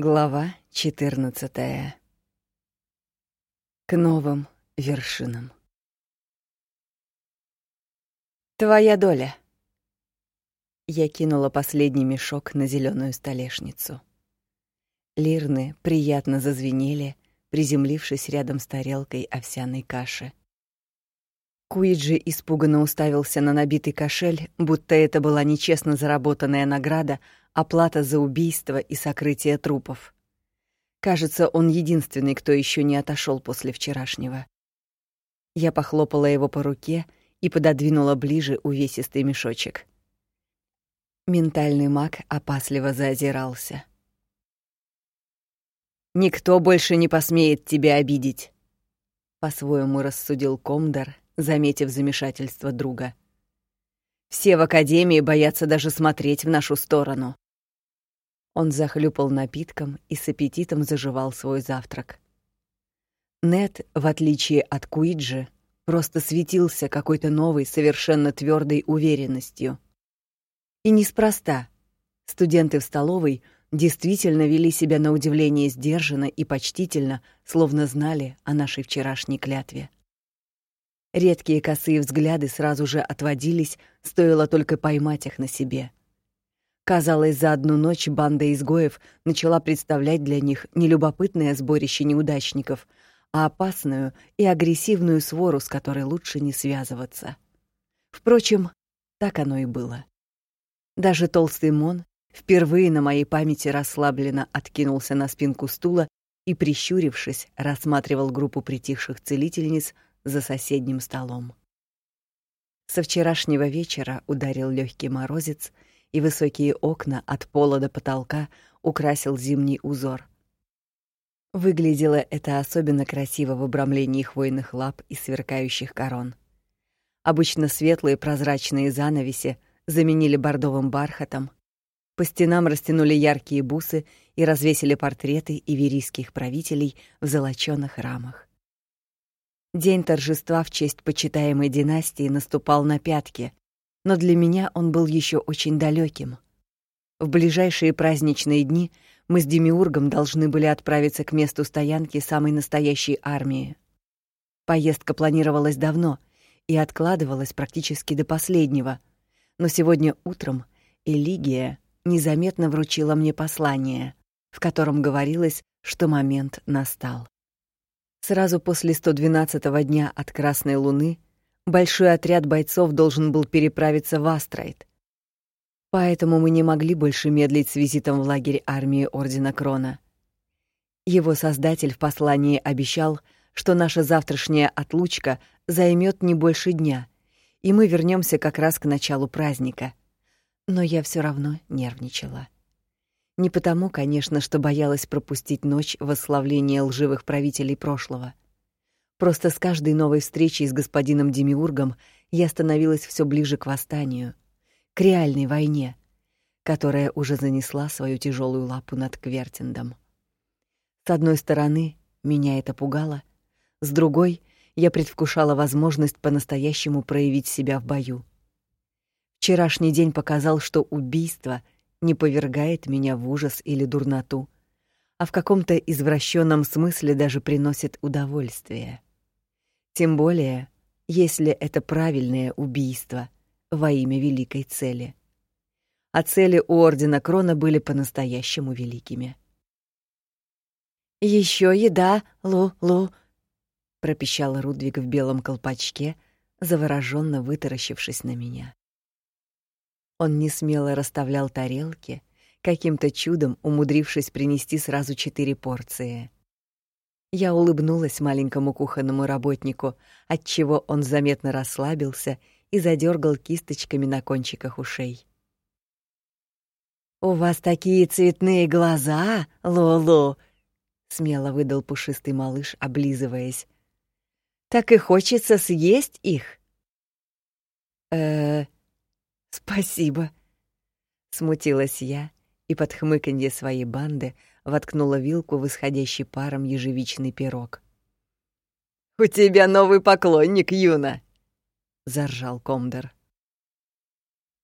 Глава 14. К новым вершинам. Твоя доля. Я кинула последний мешок на зеленую столешницу. Лирны приятно зазвенели, приземлившись рядом с тарелкой овсяной каши. Куиджи испуганно уставился на набитый кошель, будто это была нечестно заработанная награда, оплата за убийство и сокрытие трупов. Кажется, он единственный, кто еще не отошел после вчерашнего. Я похлопала его по руке и пододвинула ближе увесистый мешочек. Ментальный маг опасливо заозирался. Никто больше не посмеет тебя обидеть, по-своему рассудил Комдар, заметив замешательство друга. Все в академии боятся даже смотреть в нашу сторону. Он захлюпал напитком и с аппетитом заживал свой завтрак. Нет, в отличие от Куиджи, просто светился какой-то новой, совершенно твердой уверенностью. И неспроста. Студенты в столовой действительно вели себя на удивление сдержанно и почтительно, словно знали о нашей вчерашней клятве. Редкие косые взгляды сразу же отводились, стоило только поймать их на себе. Казалось, за одну ночь банда изгоев начала представлять для них не любопытное сборище неудачников, а опасную и агрессивную свору, с которой лучше не связываться. Впрочем, так оно и было. Даже толстый Мон впервые на моей памяти расслабленно откинулся на спинку стула и, прищурившись, рассматривал группу притихших целительниц — за соседним столом. Со вчерашнего вечера ударил легкий морозец, и высокие окна от пола до потолка украсил зимний узор. Выглядело это особенно красиво в обрамлении хвойных лап и сверкающих корон. Обычно светлые прозрачные занавеси заменили бордовым бархатом. По стенам растянули яркие бусы и развесили портреты иверийских правителей в золочёных рамах. День торжества в честь почитаемой династии наступал на пятки, но для меня он был еще очень далеким. В ближайшие праздничные дни мы с Демиургом должны были отправиться к месту стоянки самой настоящей армии. Поездка планировалась давно и откладывалась практически до последнего, но сегодня утром Элигия незаметно вручила мне послание, в котором говорилось, что момент настал. Сразу после 112-го дня от Красной Луны большой отряд бойцов должен был переправиться в Астрайт. Поэтому мы не могли больше медлить с визитом в лагерь армии Ордена Крона. Его создатель в послании обещал, что наша завтрашняя отлучка займет не больше дня, и мы вернемся как раз к началу праздника. Но я все равно нервничала. Не потому, конечно, что боялась пропустить ночь восславления лживых правителей прошлого. Просто с каждой новой встречей с господином Демиургом я становилась все ближе к восстанию, к реальной войне, которая уже занесла свою тяжелую лапу над Квертиндом. С одной стороны, меня это пугало, с другой я предвкушала возможность по-настоящему проявить себя в бою. Вчерашний день показал, что убийство — не повергает меня в ужас или дурноту, а в каком-то извращенном смысле даже приносит удовольствие. Тем более, если это правильное убийство во имя великой цели. А цели у ордена Крона были по-настоящему великими. Еще еда, Лу-Лу, пропищал Рудвиг в белом колпачке, завороженно вытаращившись на меня. Он не смело расставлял тарелки, каким-то чудом умудрившись принести сразу четыре порции. Я улыбнулась маленькому кухонному работнику, отчего он заметно расслабился и задергал кисточками на кончиках ушей. У вас такие цветные глаза, Лоло, смело выдал пушистый малыш, облизываясь. Так и хочется съесть их. Э, Спасибо, смутилась я и под хмыканье своей банды воткнула вилку в исходящий паром ежевичный пирог. У тебя новый поклонник, Юна, заржал Комдер.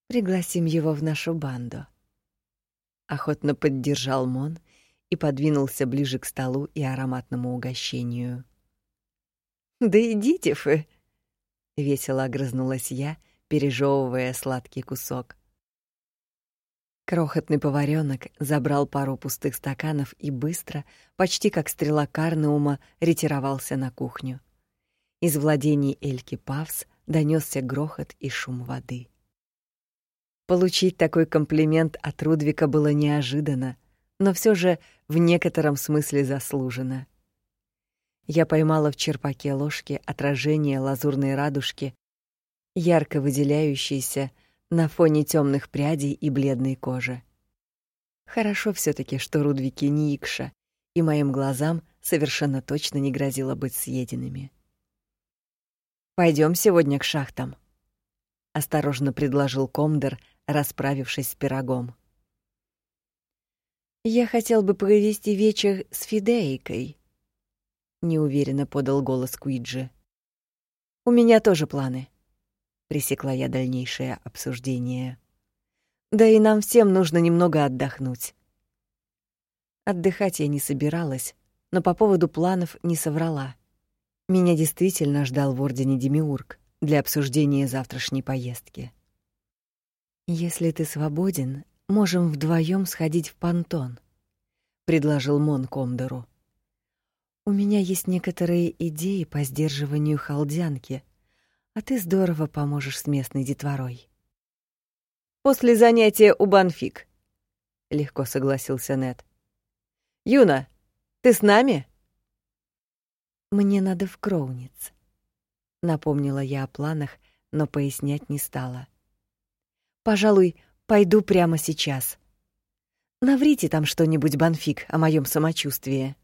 Пригласим его в нашу банду. Охотно поддержал Мон и подвинулся ближе к столу и ароматному угощению. «Да идите вы!» — весело огрызнулась я, пережевывая сладкий кусок. Крохотный поваренок забрал пару пустых стаканов и быстро, почти как стрела Карнаума, ретировался на кухню. Из владений Эльки Павс донесся грохот и шум воды. Получить такой комплимент от Рудвика было неожиданно, но все же в некотором смысле заслуженно. Я поймала в черпаке ложки отражение лазурной радужки, ярко выделяющейся на фоне темных прядей и бледной кожи. Хорошо все таки что Рудвики не икша, и моим глазам совершенно точно не грозило быть съеденными. Пойдем сегодня к шахтам, осторожно предложил Комдер, расправившись с пирогом. Я хотел бы провести вечер с Фидейкой, неуверенно подал голос Куиджи. У меня тоже планы. Пресекла я дальнейшее обсуждение. Да и нам всем нужно немного отдохнуть. Отдыхать я не собиралась, но по поводу планов не соврала. Меня действительно ждал в ордене Демиург для обсуждения завтрашней поездки. Если ты свободен, можем вдвоем сходить в понтон, предложил Мон Комдору. У меня есть некоторые идеи по сдерживанию халдянки, а ты здорово поможешь с местной детворой. После занятия у Банфик, легко согласился Нет. Юна, ты с нами? Мне надо в Кроуниц. Напомнила я о планах, но пояснять не стала. Пожалуй, пойду прямо сейчас. Наврите там что-нибудь, Банфик, о моем самочувствии.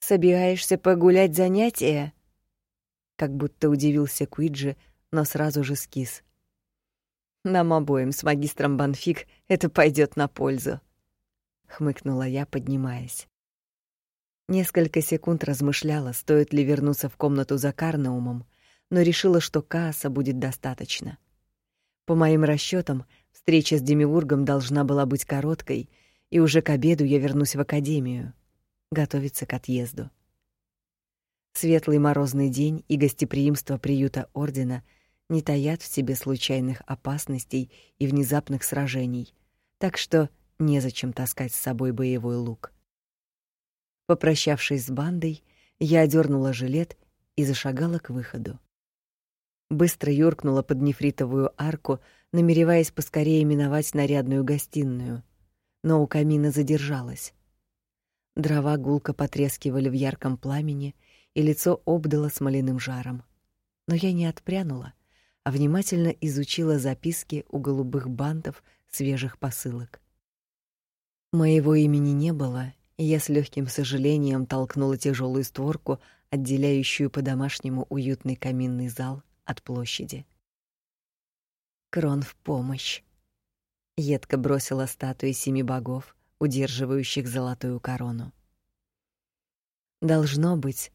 Собираешься погулять занятия? Как будто удивился Куиджи, но сразу же скис. Нам обоим с магистром Банфик это пойдет на пользу, хмыкнула я, поднимаясь. Несколько секунд размышляла, стоит ли вернуться в комнату за Карнаумом, но решила, что Кааса будет достаточно. По моим расчетам, встреча с Демиургом должна была быть короткой, и уже к обеду я вернусь в академию готовиться к отъезду. Светлый морозный день и гостеприимство приюта ордена не таят в себе случайных опасностей и внезапных сражений, так что незачем таскать с собой боевой лук. Попрощавшись с бандой, я одернула жилет и зашагала к выходу. Быстро юркнула под нефритовую арку, намереваясь поскорее миновать нарядную гостиную, но у камина задержалась. Дрова гулко потрескивали в ярком пламени, и лицо обдало смоляным жаром. Но я не отпрянула, а внимательно изучила записки у голубых бантов свежих посылок. Моего имени не было, и я с легким сожалением толкнула тяжелую створку, отделяющую по-домашнему уютный каминный зал от площади. Крон в помощь. Едко бросила статуи семи богов, удерживающих золотую корону. Должно быть,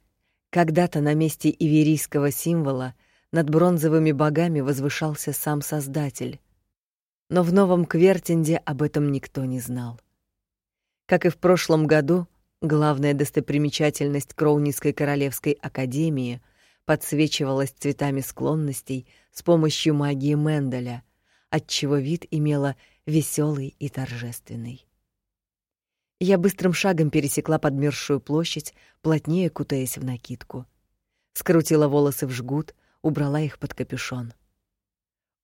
когда-то на месте иверийского символа над бронзовыми богами возвышался сам Создатель. Но в новом Квертинде об этом никто не знал. Как и в прошлом году, главная достопримечательность Кроунийской королевской академии подсвечивалась цветами склонностей с помощью магии Менделя, отчего вид имела веселый и торжественный. Я быстрым шагом пересекла подмерзшую площадь, плотнее кутаясь в накидку. Скрутила волосы в жгут, убрала их под капюшон.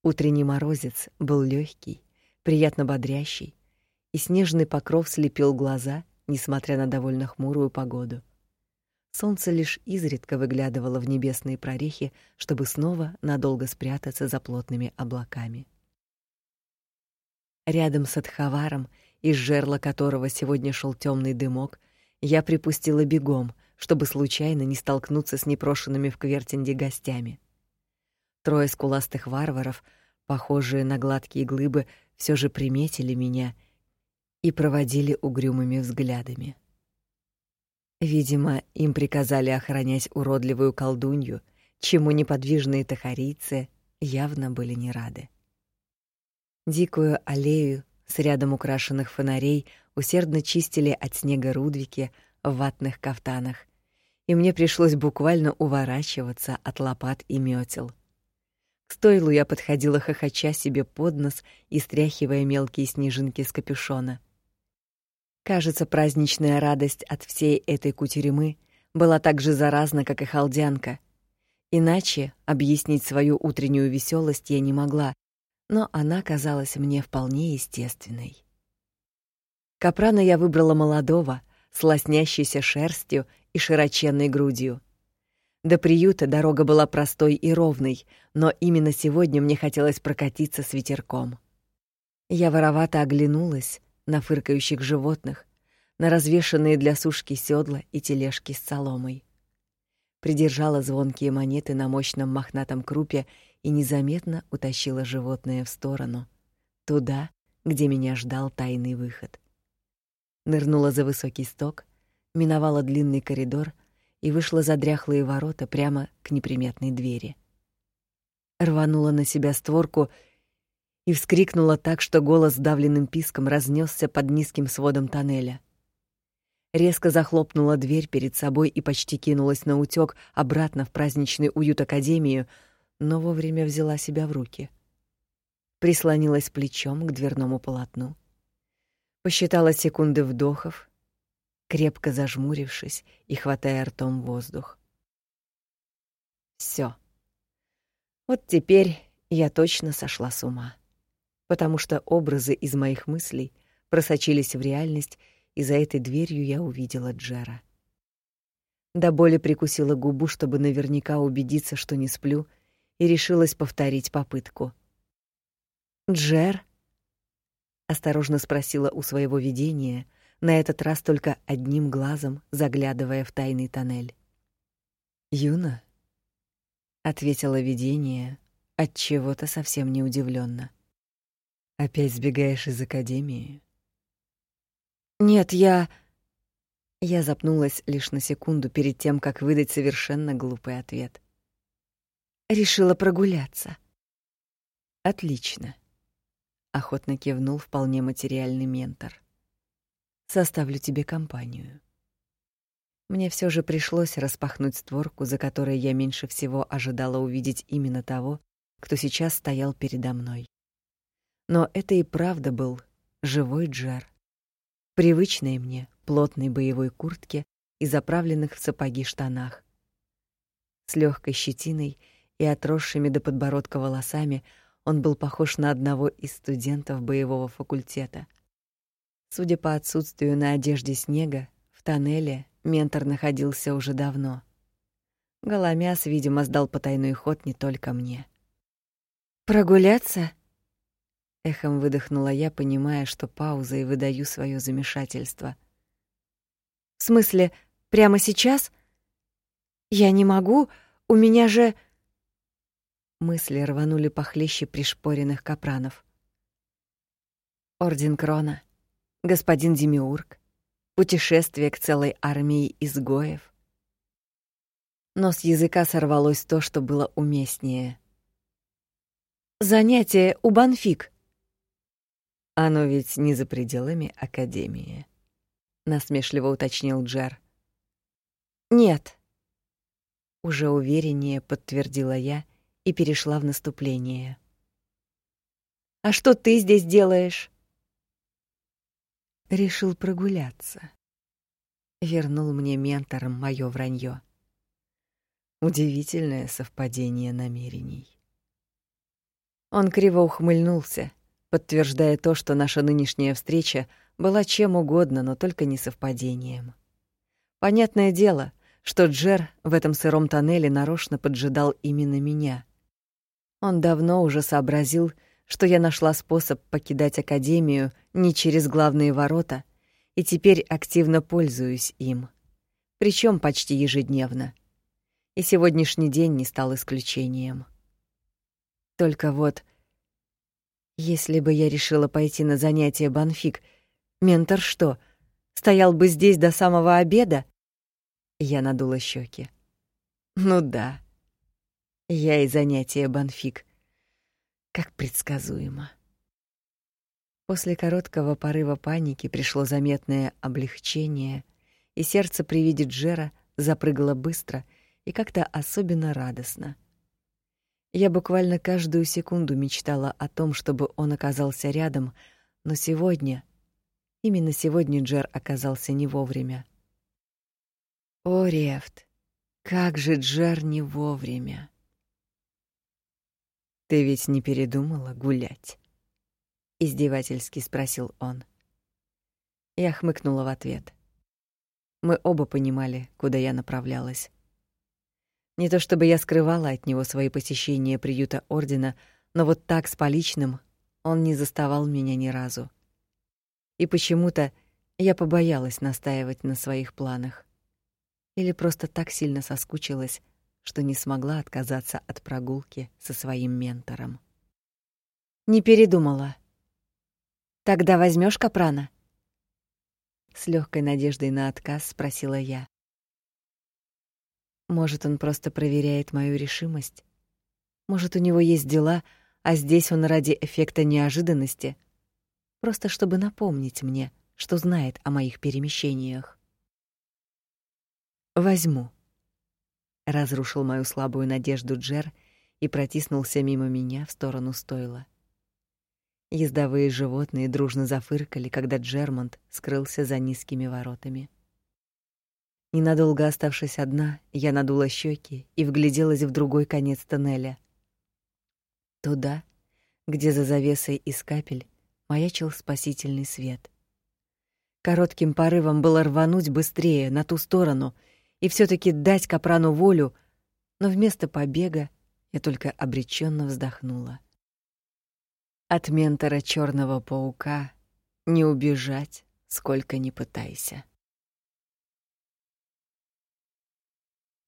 Утренний морозец был легкий, приятно бодрящий, и снежный покров слепил глаза, несмотря на довольно хмурую погоду. Солнце лишь изредка выглядывало в небесные прорехи, чтобы снова надолго спрятаться за плотными облаками. Рядом с Адхаваром из жерла которого сегодня шел темный дымок, я припустила бегом, чтобы случайно не столкнуться с непрошенными в Квертинде гостями. Трое скуластых варваров, похожие на гладкие глыбы, все же приметили меня и проводили угрюмыми взглядами. Видимо, им приказали охранять уродливую колдунью, чему неподвижные тахарийцы явно были не рады. Дикую аллею с рядом украшенных фонарей усердно чистили от снега рудвики в ватных кафтанах, и мне пришлось буквально уворачиваться от лопат и метел. К стойлу я подходила хохоча себе под нос и стряхивая мелкие снежинки с капюшона. Кажется, праздничная радость от всей этой кутеремы была так же заразна, как и халдянка. Иначе объяснить свою утреннюю веселость я не могла, но она казалась мне вполне естественной. Капрана я выбрала молодого, с лоснящейся шерстью и широченной грудью. До приюта дорога была простой и ровной, но именно сегодня мне хотелось прокатиться с ветерком. Я воровато оглянулась на фыркающих животных, на развешанные для сушки седла и тележки с соломой. Придержала звонкие монеты на мощном мохнатом крупе и незаметно утащила животное в сторону, туда, где меня ждал тайный выход. Нырнула за высокий сток, миновала длинный коридор — и вышла за дряхлые ворота прямо к неприметной двери. Рванула на себя створку и вскрикнула так, что голос давленным писком разнесся под низким сводом тоннеля. Резко захлопнула дверь перед собой и почти кинулась на утёк обратно в праздничный уют академию, но вовремя взяла себя в руки. Прислонилась плечом к дверному полотну. Посчитала секунды вдохов, крепко зажмурившись и хватая ртом воздух. Всё. Вот теперь я точно сошла с ума, потому что образы из моих мыслей просочились в реальность, и за этой дверью я увидела Джера. До боли прикусила губу, чтобы наверняка убедиться, что не сплю, и решилась повторить попытку. «Джер?» — осторожно спросила у своего видения, на этот раз только одним глазом заглядывая в тайный тоннель. "Юна", ответила видение, от чего-то совсем не удивленно. "Опять сбегаешь из академии?" "Нет, я Я запнулась лишь на секунду перед тем, как выдать совершенно глупый ответ. Решила прогуляться. Отлично, охотно кивнул вполне материальный ментор составлю тебе компанию. Мне все же пришлось распахнуть створку, за которой я меньше всего ожидала увидеть именно того, кто сейчас стоял передо мной. Но это и правда был живой Джер. Привычный мне плотной боевой куртке и заправленных в сапоги штанах. С легкой щетиной и отросшими до подбородка волосами он был похож на одного из студентов боевого факультета. Судя по отсутствию на одежде снега, в тоннеле ментор находился уже давно. Голомяс, видимо, сдал потайной ход не только мне. «Прогуляться?» Эхом выдохнула я, понимая, что паузой выдаю свое замешательство. «В смысле, прямо сейчас? Я не могу, у меня же...» Мысли рванули похлеще пришпоренных капранов. Орден Крона — господин Демиург, путешествие к целой армии изгоев. Но с языка сорвалось то, что было уместнее. Занятие у Банфик. Оно ведь не за пределами академии, насмешливо уточнил Джер. Нет. Уже увереннее подтвердила я и перешла в наступление. А что ты здесь делаешь? решил прогуляться. Вернул мне ментором моё вранье. Удивительное совпадение намерений. Он криво ухмыльнулся, подтверждая то, что наша нынешняя встреча была чем угодно, но только не совпадением. Понятное дело, что Джер в этом сыром тоннеле нарочно поджидал именно меня. Он давно уже сообразил, что я нашла способ покидать академию не через главные ворота и теперь активно пользуюсь им, причем почти ежедневно. И сегодняшний день не стал исключением. Только вот если бы я решила пойти на занятие банфик, ментор что, стоял бы здесь до самого обеда? Я надула щеки. Ну да. Я и занятие банфик как предсказуемо. После короткого порыва паники пришло заметное облегчение, и сердце при виде Джера запрыгало быстро и как-то особенно радостно. Я буквально каждую секунду мечтала о том, чтобы он оказался рядом, но сегодня, именно сегодня Джер оказался не вовремя. О, Рефт, как же Джер не вовремя. Ты ведь не передумала гулять? издевательски спросил он. Я хмыкнула в ответ. Мы оба понимали, куда я направлялась. Не то чтобы я скрывала от него свои посещения приюта ордена, но вот так с поличным он не заставал меня ни разу. И почему-то я побоялась настаивать на своих планах. Или просто так сильно соскучилась, что не смогла отказаться от прогулки со своим ментором. Не передумала. Тогда возьмешь капрана? С легкой надеждой на отказ спросила я. Может, он просто проверяет мою решимость? Может, у него есть дела, а здесь он ради эффекта неожиданности, просто чтобы напомнить мне, что знает о моих перемещениях. Возьму. Разрушил мою слабую надежду Джер и протиснулся мимо меня в сторону стойла. Ездовые животные дружно зафыркали, когда Джермонт скрылся за низкими воротами. Ненадолго оставшись одна, я надула щеки и вгляделась в другой конец тоннеля. Туда, где за завесой из капель маячил спасительный свет. Коротким порывом было рвануть быстрее на ту сторону и все таки дать капрану волю, но вместо побега я только обреченно вздохнула. От ментора черного паука не убежать, сколько ни пытайся.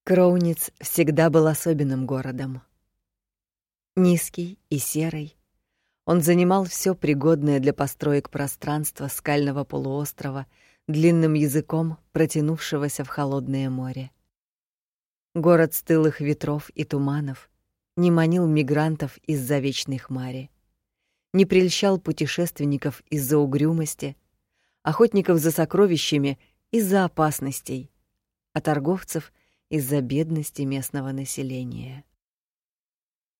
Кроуниц всегда был особенным городом. Низкий и серый, он занимал все пригодное для построек пространство скального полуострова длинным языком, протянувшегося в холодное море. Город стылых ветров и туманов не манил мигрантов из-за вечной хмари, не прельщал путешественников из-за угрюмости, охотников за сокровищами из-за опасностей, а торговцев из-за бедности местного населения.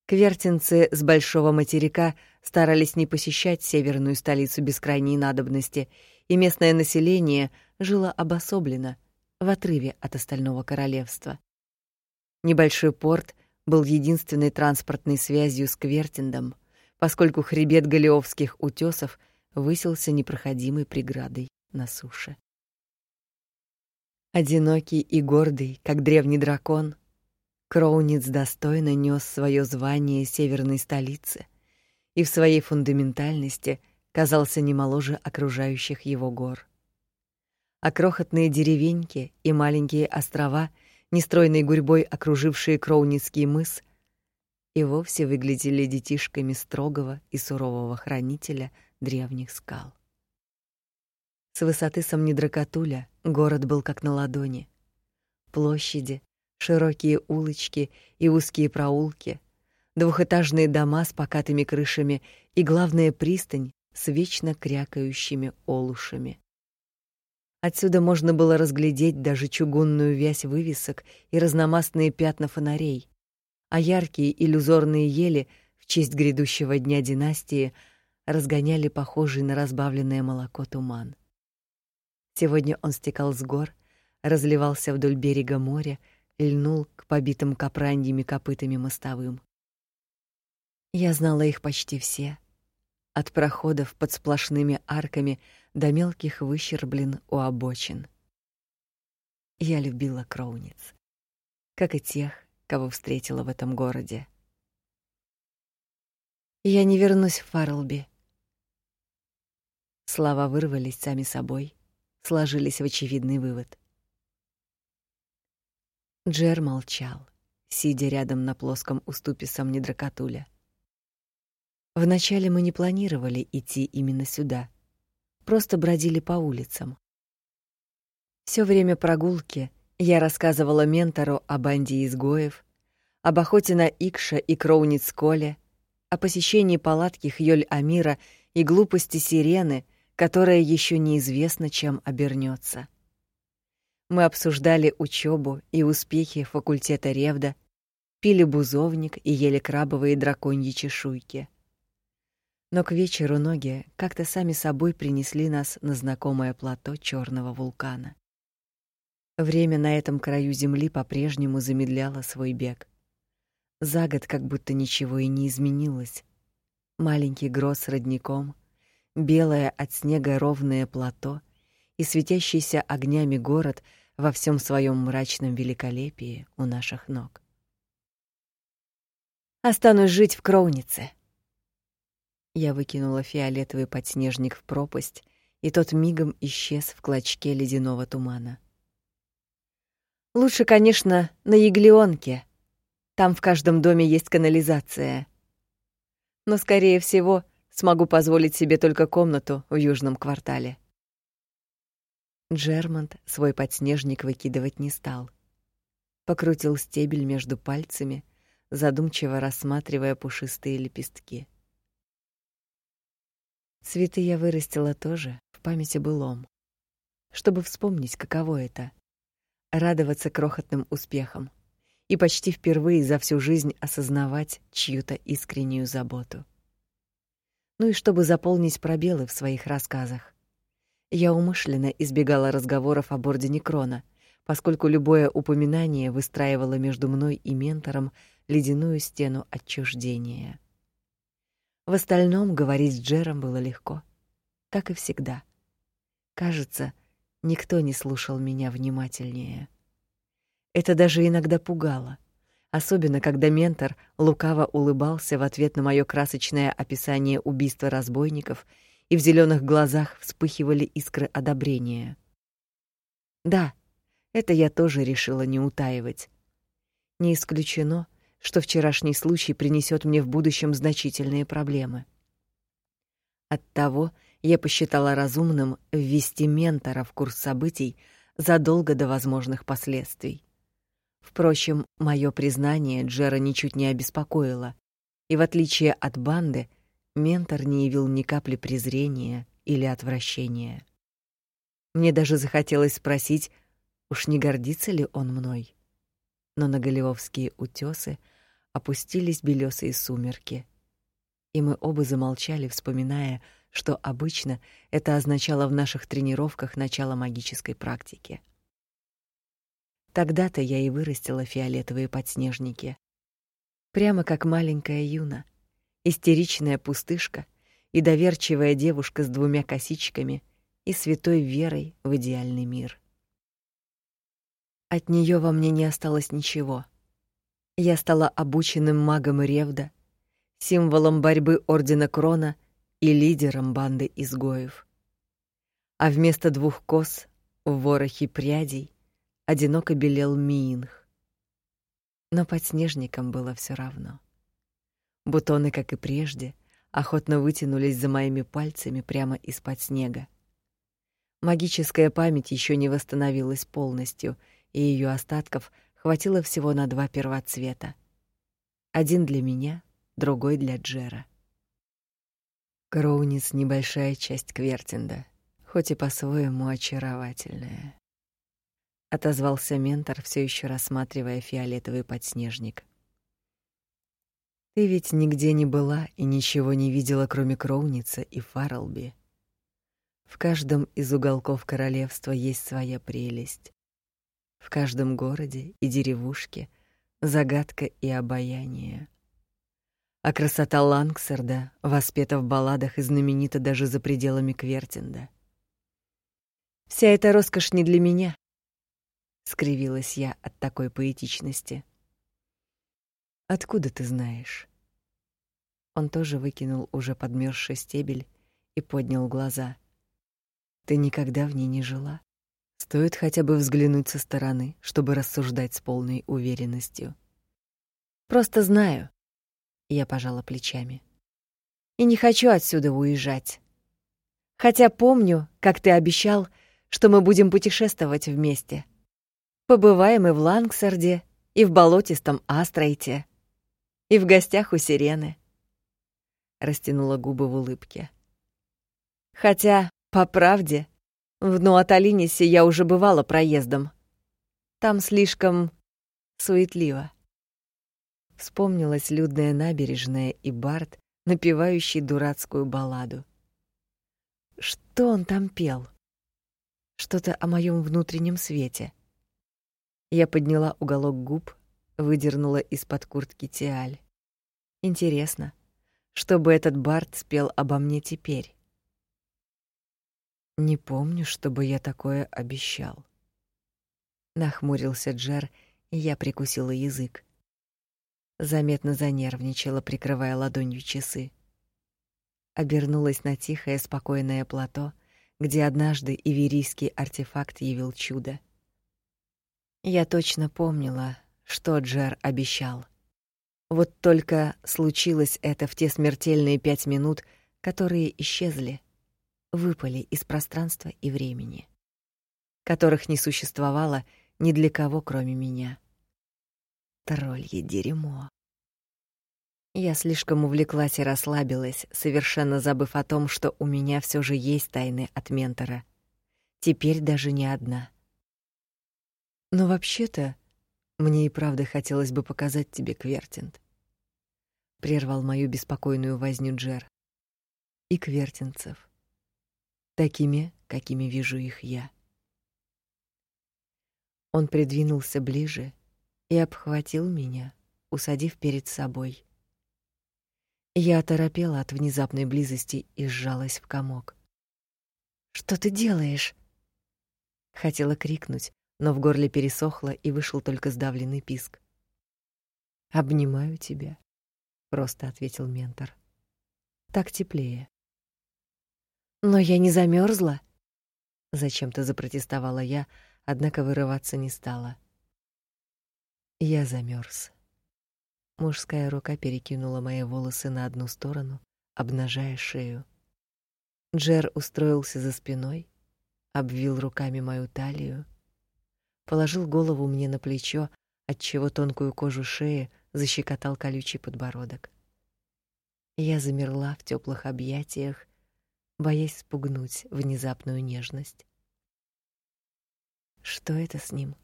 Квертинцы с большого материка старались не посещать северную столицу без крайней надобности, и местное население жило обособленно, в отрыве от остального королевства. Небольшой порт был единственной транспортной связью с Квертиндом, поскольку хребет Галиовских утесов высился непроходимой преградой на суше. Одинокий и гордый, как древний дракон, Кроуниц достойно нёс своё звание северной столицы и в своей фундаментальности казался не моложе окружающих его гор. А крохотные деревеньки и маленькие острова, нестройной гурьбой окружившие Кроуницкий мыс, и вовсе выглядели детишками строгого и сурового хранителя древних скал. С высоты Самнидракатуля город был как на ладони. Площади, широкие улочки и узкие проулки, двухэтажные дома с покатыми крышами и главная пристань с вечно крякающими олушами. Отсюда можно было разглядеть даже чугунную вязь вывесок и разномастные пятна фонарей, а яркие иллюзорные ели в честь грядущего дня династии разгоняли похожий на разбавленное молоко туман. Сегодня он стекал с гор, разливался вдоль берега моря, льнул к побитым капраньями копытами мостовым. Я знала их почти все, от проходов под сплошными арками до мелких выщерблин у обочин. Я любила кроуниц, как и тех, кого встретила в этом городе. Я не вернусь в Фарлби. Слова вырвались сами собой, сложились в очевидный вывод. Джер молчал, сидя рядом на плоском уступе Самнидракатуля. Вначале мы не планировали идти именно сюда, просто бродили по улицам. Все время прогулки я рассказывала ментору о банде изгоев, об охоте на Икша и Кроуниц-Коле, о посещении палатки Хьёль-Амира и глупости сирены, которая еще неизвестно, чем обернется. Мы обсуждали учебу и успехи факультета Ревда, пили бузовник и ели крабовые драконьи чешуйки. Но к вечеру ноги как-то сами собой принесли нас на знакомое плато черного вулкана. Время на этом краю земли по-прежнему замедляло свой бег. За год как будто ничего и не изменилось. Маленький гроз родником, белое от снега ровное плато и светящийся огнями город во всем своем мрачном великолепии у наших ног. Останусь жить в Кроунице. Я выкинула фиолетовый подснежник в пропасть, и тот мигом исчез в клочке ледяного тумана. Лучше, конечно, на Еглеонке. Там в каждом доме есть канализация. Но, скорее всего, смогу позволить себе только комнату в южном квартале. Джермонт свой подснежник выкидывать не стал. Покрутил стебель между пальцами, задумчиво рассматривая пушистые лепестки. Цветы я вырастила тоже в памяти былом, чтобы вспомнить, каково это радоваться крохотным успехам и почти впервые за всю жизнь осознавать чью-то искреннюю заботу. Ну и чтобы заполнить пробелы в своих рассказах. Я умышленно избегала разговоров об ордене Крона, поскольку любое упоминание выстраивало между мной и ментором ледяную стену отчуждения. В остальном говорить с Джером было легко, как и всегда. Кажется, Никто не слушал меня внимательнее. Это даже иногда пугало, особенно когда ментор лукаво улыбался в ответ на моё красочное описание убийства разбойников, и в зелёных глазах вспыхивали искры одобрения. Да, это я тоже решила не утаивать. Не исключено, что вчерашний случай принесёт мне в будущем значительные проблемы. Оттого я посчитала разумным ввести ментора в курс событий задолго до возможных последствий. Впрочем, мое признание Джера ничуть не обеспокоило, и в отличие от банды, ментор не явил ни капли презрения или отвращения. Мне даже захотелось спросить, уж не гордится ли он мной. Но на голевовские утёсы опустились белёсые сумерки, и мы оба замолчали, вспоминая, что обычно это означало в наших тренировках начало магической практики. Тогда-то я и вырастила фиолетовые подснежники. Прямо как маленькая Юна, истеричная пустышка и доверчивая девушка с двумя косичками и святой верой в идеальный мир. От нее во мне не осталось ничего. Я стала обученным магом Ревда, символом борьбы ордена Крона — и лидером банды изгоев. А вместо двух кос в ворохе прядей одиноко белел Минх. Но подснежникам было все равно. Бутоны, как и прежде, охотно вытянулись за моими пальцами прямо из-под снега. Магическая память еще не восстановилась полностью, и ее остатков хватило всего на два первоцвета. Один для меня, другой для Джера. Кроуниц — небольшая часть Квертинда, хоть и по-своему очаровательная. Отозвался ментор, все еще рассматривая фиолетовый подснежник. Ты ведь нигде не была и ничего не видела, кроме Кроуница и Фарлби. В каждом из уголков королевства есть своя прелесть. В каждом городе и деревушке загадка и обаяние. А красота Лангсерда воспета в балладах и знаменита даже за пределами Квертинда. Вся эта роскошь не для меня, скривилась я от такой поэтичности. Откуда ты знаешь? Он тоже выкинул уже подмерзший стебель и поднял глаза. Ты никогда в ней не жила. Стоит хотя бы взглянуть со стороны, чтобы рассуждать с полной уверенностью. Просто знаю, я пожала плечами. И не хочу отсюда уезжать. Хотя помню, как ты обещал, что мы будем путешествовать вместе. Побываем и в Лангсарде, и в болотистом Астрейте, и в гостях у Сирены. Растянула губы в улыбке. Хотя, по правде, в Нуаталинисе я уже бывала проездом. Там слишком суетливо. Вспомнилась людная набережная и Барт, напевающий дурацкую балладу. Что он там пел? Что-то о моем внутреннем свете. Я подняла уголок губ, выдернула из-под куртки тиаль. Интересно, что бы этот Барт спел обо мне теперь? Не помню, чтобы я такое обещал. Нахмурился Джер, и я прикусила язык. Заметно занервничала, прикрывая ладонью часы. Обернулась на тихое, спокойное плато, где однажды иверийский артефакт явил чудо. Я точно помнила, что Джер обещал. Вот только случилось это в те смертельные пять минут, которые исчезли выпали из пространства и времени, которых не существовало ни для кого, кроме меня. Троллье дерьмо. Я слишком увлеклась и расслабилась, совершенно забыв о том, что у меня все же есть тайны от ментора. Теперь даже не одна. Но вообще-то мне и правда хотелось бы показать тебе Квертинт. Прервал мою беспокойную возню Джер. И Квертинцев такими, какими вижу их я. Он придвинулся ближе и обхватил меня, усадив перед собой. Я оторопела от внезапной близости и сжалась в комок. Что ты делаешь? Хотела крикнуть, но в горле пересохло и вышел только сдавленный писк. Обнимаю тебя, просто ответил ментор. Так теплее. Но я не замерзла. Зачем-то запротестовала я, однако вырываться не стала. Я замерз. Мужская рука перекинула мои волосы на одну сторону, обнажая шею. Джер устроился за спиной, обвил руками мою талию, положил голову мне на плечо, отчего тонкую кожу шеи защекотал колючий подбородок. Я замерла в теплых объятиях, боясь спугнуть внезапную нежность. Что это с ним?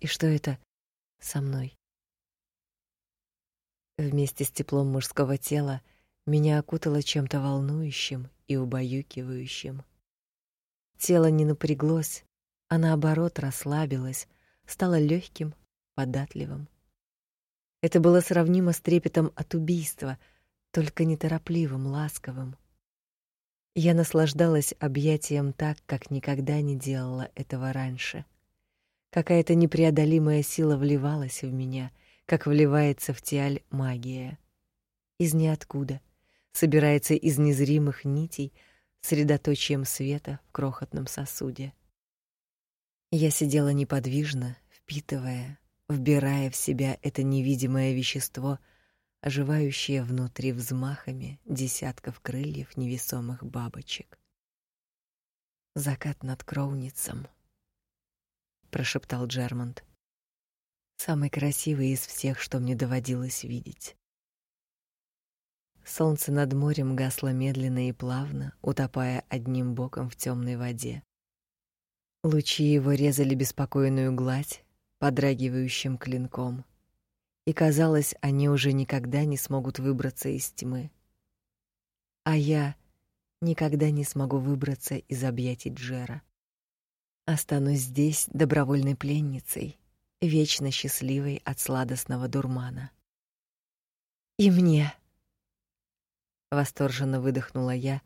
И что это со мной? Вместе с теплом мужского тела меня окутало чем-то волнующим и убаюкивающим. Тело не напряглось, а наоборот расслабилось, стало легким, податливым. Это было сравнимо с трепетом от убийства, только неторопливым, ласковым. Я наслаждалась объятием так, как никогда не делала этого раньше. Какая-то непреодолимая сила вливалась в меня, как вливается в тиаль магия. Из ниоткуда, собирается из незримых нитей, средоточием света в крохотном сосуде. Я сидела неподвижно, впитывая, вбирая в себя это невидимое вещество — оживающие внутри взмахами десятков крыльев невесомых бабочек. Закат над Кроуницем, прошептал Джермонт. Самый красивый из всех, что мне доводилось видеть. Солнце над морем гасло медленно и плавно, утопая одним боком в темной воде. Лучи его резали беспокойную гладь подрагивающим клинком и казалось, они уже никогда не смогут выбраться из тьмы. А я никогда не смогу выбраться из объятий Джера. Останусь здесь добровольной пленницей, вечно счастливой от сладостного дурмана. И мне восторженно выдохнула я,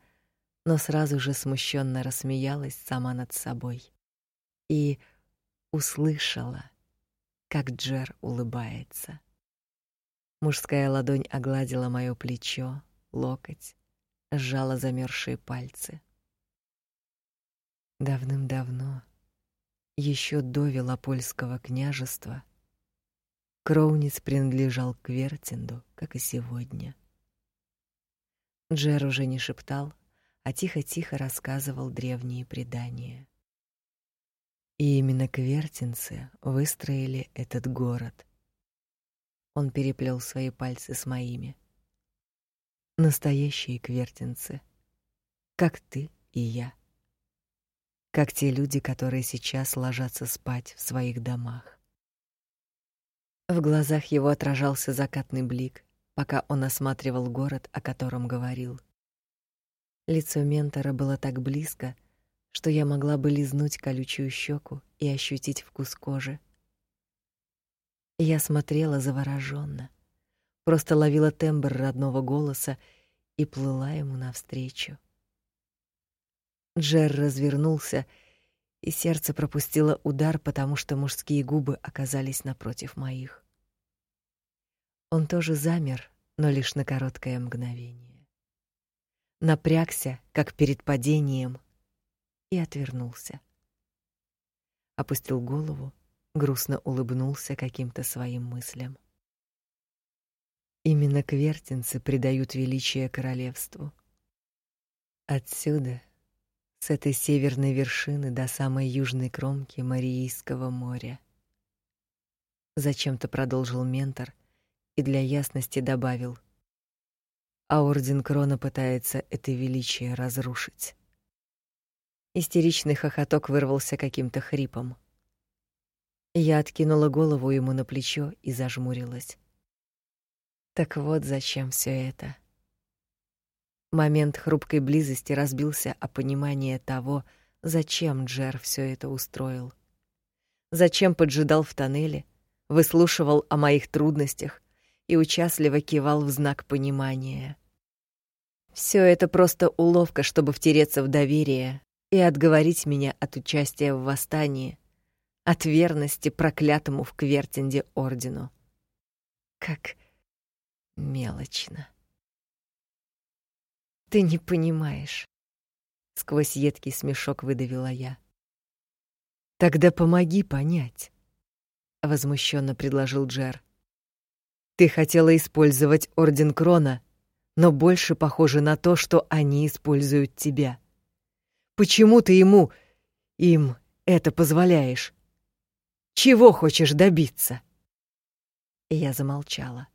но сразу же смущенно рассмеялась сама над собой и услышала, как Джер улыбается. Мужская ладонь огладила моё плечо, локоть, сжала замерзшие пальцы. Давным-давно, ещё до Велопольского княжества, Кроуниц принадлежал к Вертинду, как и сегодня. Джер уже не шептал, а тихо-тихо рассказывал древние предания. И именно квертинцы выстроили этот город — он переплел свои пальцы с моими. Настоящие квертинцы. как ты и я. Как те люди, которые сейчас ложатся спать в своих домах. В глазах его отражался закатный блик, пока он осматривал город, о котором говорил. Лицо ментора было так близко, что я могла бы лизнуть колючую щеку и ощутить вкус кожи. Я смотрела завороженно, просто ловила тембр родного голоса и плыла ему навстречу. Джер развернулся, и сердце пропустило удар, потому что мужские губы оказались напротив моих. Он тоже замер, но лишь на короткое мгновение напрягся, как перед падением, и отвернулся. Опустил голову, грустно улыбнулся каким-то своим мыслям. Именно квертинцы придают величие королевству. Отсюда, с этой северной вершины до самой южной кромки Мариийского моря. Зачем-то продолжил ментор и для ясности добавил: а орден Крона пытается это величие разрушить. Истеричный хохоток вырвался каким-то хрипом. Я откинула голову ему на плечо и зажмурилась. Так вот зачем все это. Момент хрупкой близости разбился о понимание того, зачем Джер все это устроил. Зачем поджидал в тоннеле, выслушивал о моих трудностях, и участливо кивал в знак понимания. Все это просто уловка, чтобы втереться в доверие и отговорить меня от участия в восстании, от верности проклятому в Квертинде ордену. Как мелочно. Ты не понимаешь, сквозь едкий смешок выдавила я. Тогда помоги понять, возмущенно предложил Джер. Ты хотела использовать орден Крона, но больше похоже на то, что они используют тебя. Почему ты ему им это позволяешь? Чего хочешь добиться? Я замолчала.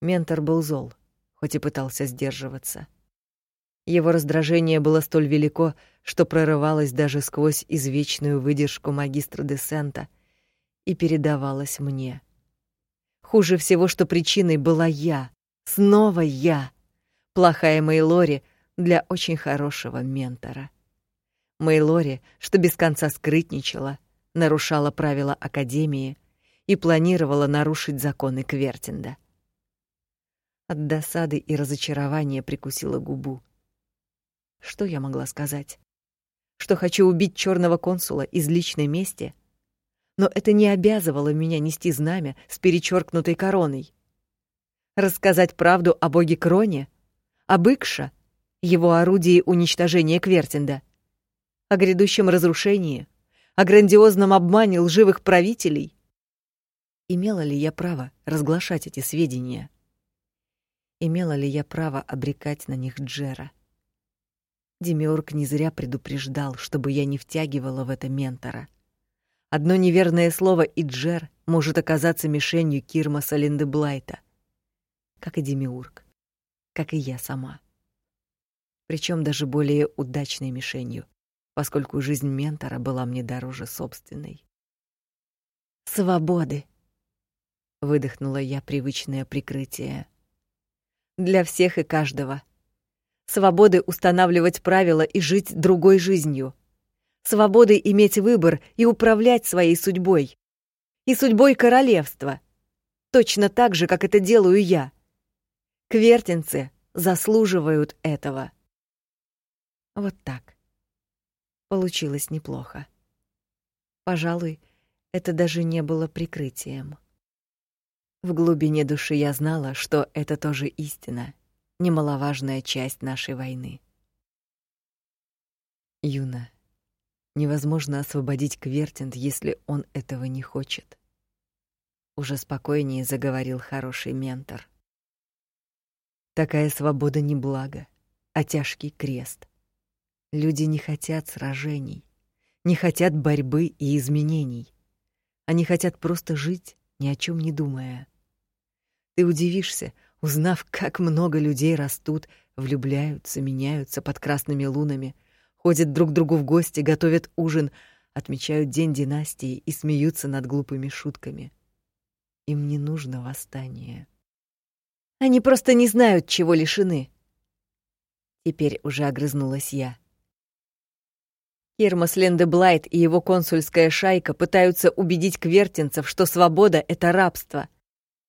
Ментор был зол, хоть и пытался сдерживаться. Его раздражение было столь велико, что прорывалось даже сквозь извечную выдержку магистра Десента и передавалось мне. Хуже всего, что причиной была я. Снова я. Плохая Мейлори для очень хорошего ментора. Мейлори, что без конца скрытничала, нарушала правила Академии и планировала нарушить законы Квертинда. От досады и разочарования прикусила губу. Что я могла сказать? Что хочу убить черного консула из личной мести? но это не обязывало меня нести знамя с перечеркнутой короной. Рассказать правду о боге Кроне, об Икша, его орудии уничтожения Квертинда, о грядущем разрушении, о грандиозном обмане лживых правителей. Имела ли я право разглашать эти сведения? Имела ли я право обрекать на них Джера? Демиург не зря предупреждал, чтобы я не втягивала в это ментора. Одно неверное слово и Джер может оказаться мишенью Кирмаса Линдеблайта, как и Демиург, как и я сама. Причем даже более удачной мишенью, поскольку жизнь ментора была мне дороже собственной. Свободы, выдохнула я привычное прикрытие. Для всех и каждого. Свободы устанавливать правила и жить другой жизнью свободой иметь выбор и управлять своей судьбой. И судьбой королевства. Точно так же, как это делаю я. Квертинцы заслуживают этого. Вот так. Получилось неплохо. Пожалуй, это даже не было прикрытием. В глубине души я знала, что это тоже истина, немаловажная часть нашей войны. Юна, Невозможно освободить Квертинт, если он этого не хочет. Уже спокойнее заговорил хороший ментор. Такая свобода не благо, а тяжкий крест. Люди не хотят сражений, не хотят борьбы и изменений. Они хотят просто жить, ни о чем не думая. Ты удивишься, Узнав, как много людей растут, влюбляются, меняются под красными лунами, ходят друг к другу в гости, готовят ужин, отмечают день династии и смеются над глупыми шутками. Им не нужно восстание. Они просто не знают, чего лишены. Теперь уже огрызнулась я. Кермас Лендеблайт и его консульская шайка пытаются убедить квертинцев, что свобода — это рабство.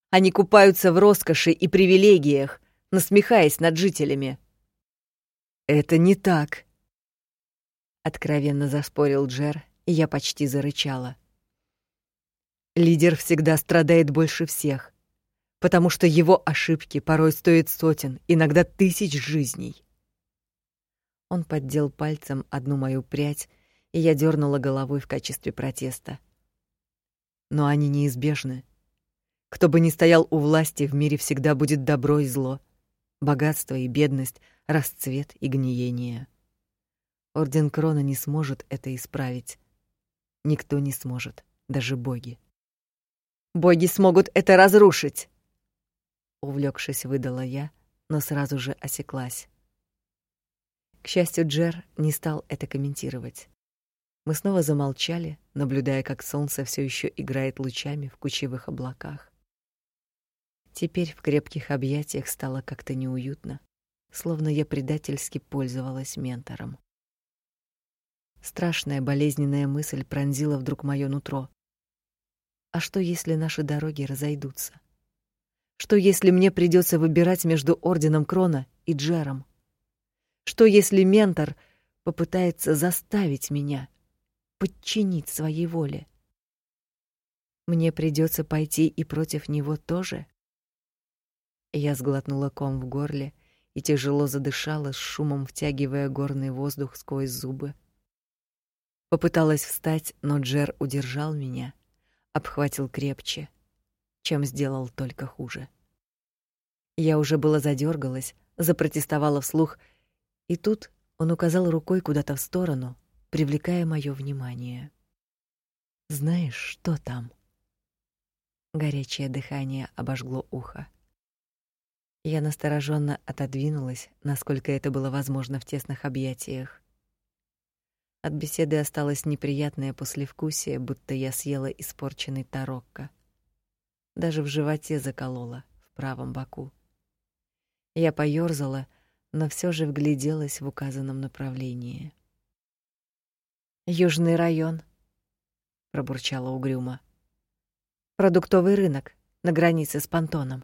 Они купаются в роскоши и привилегиях, насмехаясь над жителями. «Это не так», — откровенно заспорил Джер, и я почти зарычала. Лидер всегда страдает больше всех, потому что его ошибки порой стоят сотен, иногда тысяч жизней. Он поддел пальцем одну мою прядь, и я дернула головой в качестве протеста. Но они неизбежны. Кто бы ни стоял у власти, в мире всегда будет добро и зло, богатство и бедность, расцвет и гниение. Орден Крона не сможет это исправить. Никто не сможет, даже боги. Боги смогут это разрушить. Увлекшись, выдала я, но сразу же осеклась. К счастью, Джер не стал это комментировать. Мы снова замолчали, наблюдая, как солнце все еще играет лучами в кучевых облаках. Теперь в крепких объятиях стало как-то неуютно, словно я предательски пользовалась ментором. Страшная болезненная мысль пронзила вдруг моё нутро. А что, если наши дороги разойдутся? Что, если мне придется выбирать между Орденом Крона и Джером? Что если ментор попытается заставить меня подчинить своей воле? Мне придется пойти и против него тоже? Я сглотнула ком в горле и тяжело задышала, с шумом втягивая горный воздух сквозь зубы. Попыталась встать, но Джер удержал меня, обхватил крепче, чем сделал только хуже. Я уже было задергалась, запротестовала вслух и тут он указал рукой куда-то в сторону, привлекая моё внимание. Знаешь, что там? Горячее дыхание обожгло ухо. Я настороженно отодвинулась, насколько это было возможно в тесных объятиях. От беседы осталось неприятное послевкусие, будто я съела испорченный тарокко. Даже в животе закололо в правом боку. Я поёрзала, но все же вгляделась в указанном направлении. Южный район, пробурчала угрюмо. Продуктовый рынок на границе с Пантоном.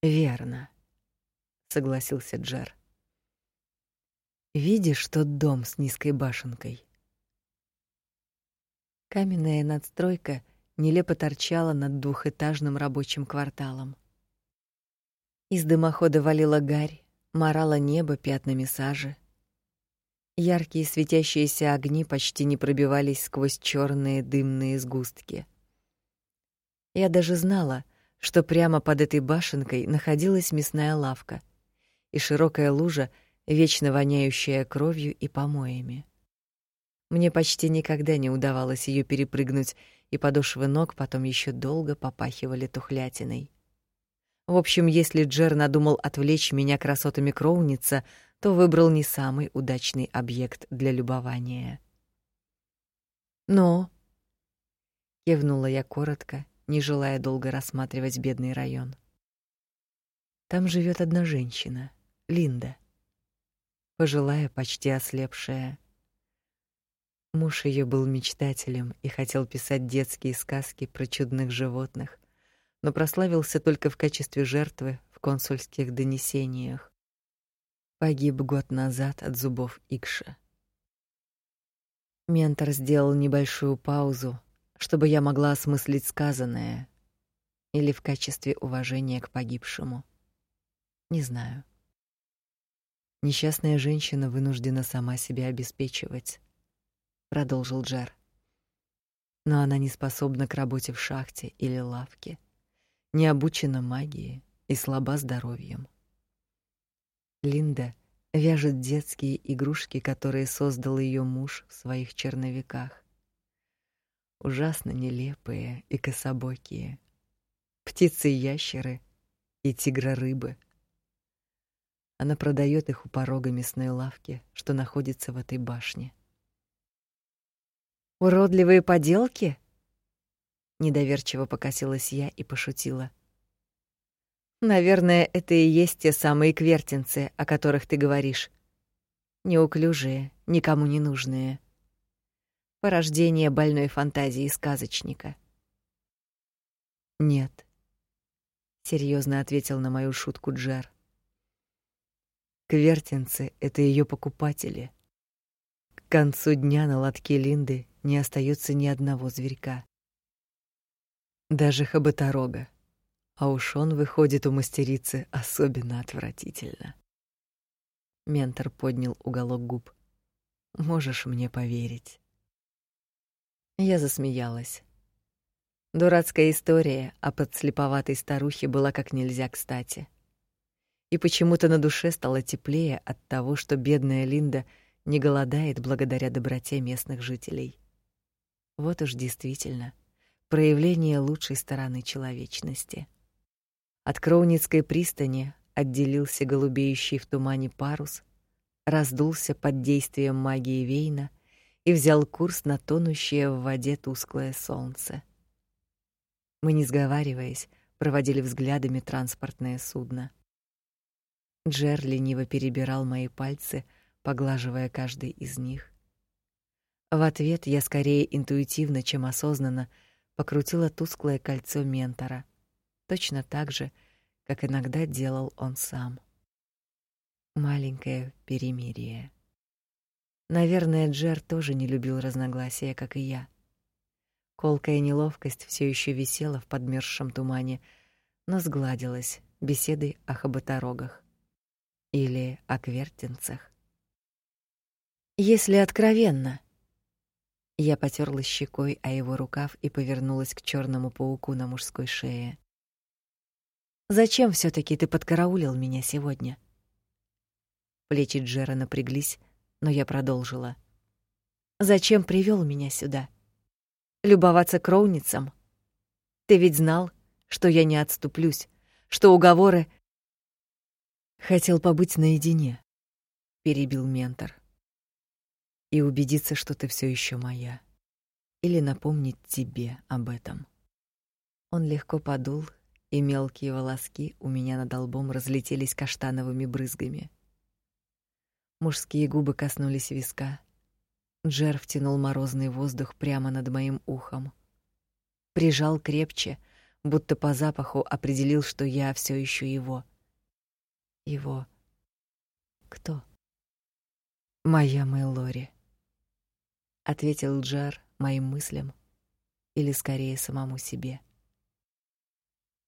Верно, согласился Джер. Видишь тот дом с низкой башенкой? Каменная надстройка нелепо торчала над двухэтажным рабочим кварталом. Из дымохода валила гарь, морало небо пятнами сажи. Яркие светящиеся огни почти не пробивались сквозь черные дымные сгустки. Я даже знала, что прямо под этой башенкой находилась мясная лавка и широкая лужа, вечно воняющая кровью и помоями. Мне почти никогда не удавалось ее перепрыгнуть, и подошвы ног потом еще долго попахивали тухлятиной. В общем, если Джер надумал отвлечь меня красотами Кроуница, то выбрал не самый удачный объект для любования. Но кивнула я коротко, не желая долго рассматривать бедный район. Там живет одна женщина, Линда. Пожилая, почти ослепшая. Муж ее был мечтателем и хотел писать детские сказки про чудных животных, но прославился только в качестве жертвы в консульских донесениях. Погиб год назад от зубов Икша. Ментор сделал небольшую паузу, чтобы я могла осмыслить сказанное, или в качестве уважения к погибшему. Не знаю. Несчастная женщина вынуждена сама себя обеспечивать, продолжил Джер. Но она не способна к работе в шахте или лавке не обучена магии и слаба здоровьем. Линда вяжет детские игрушки, которые создал ее муж в своих черновиках. Ужасно нелепые и кособокие. Птицы и тигра-рыбы. Она продает их у порога мясной лавки, что находится в этой башне. Уродливые поделки? Недоверчиво покосилась я и пошутила. Наверное, это и есть те самые квертинцы, о которых ты говоришь. Неуклюжие, никому не нужные. Порождение больной фантазии сказочника. Нет. Серьезно ответил на мою шутку Джер. Квертинцы это ее покупатели. К концу дня на лотке Линды не остается ни одного зверька. Даже хоботорога. А уж он выходит у мастерицы особенно отвратительно. Ментор поднял уголок губ. Можешь мне поверить. Я засмеялась. Дурацкая история о подслеповатой старухе была как нельзя кстати. И почему-то на душе стало теплее от того, что бедная Линда не голодает благодаря доброте местных жителей. Вот уж действительно проявление лучшей стороны человечности. От Кроуницкой пристани отделился голубеющий в тумане парус, раздулся под действием магии Вейна и взял курс на тонущее в воде тусклое солнце. Мы, не сговариваясь, проводили взглядами транспортное судно. Джер лениво перебирал мои пальцы, поглаживая каждый из них. В ответ я скорее интуитивно, чем осознанно покрутила тусклое кольцо ментора, точно так же, как иногда делал он сам. Маленькое перемирие. Наверное, Джер тоже не любил разногласия, как и я. Колкая неловкость все еще висела в подмерзшем тумане, но сгладилась беседой о хоботорогах или о квертинцах. Если откровенно, я потёрла щекой о его рукав и повернулась к черному пауку на мужской шее. Зачем все таки ты подкараулил меня сегодня? Плечи Джера напряглись, но я продолжила. Зачем привел меня сюда? любоваться кроуницам. Ты ведь знал, что я не отступлюсь, что уговоры хотел побыть наедине, перебил ментор. И убедиться, что ты все еще моя, или напомнить тебе об этом. Он легко подул, и мелкие волоски у меня над лбом разлетелись каштановыми брызгами. Мужские губы коснулись виска, Джер втянул морозный воздух прямо над моим ухом. Прижал крепче, будто по запаху определил, что я все еще его. Его. Кто? Моя Мэлори. Ответил Джер моим мыслям или скорее самому себе.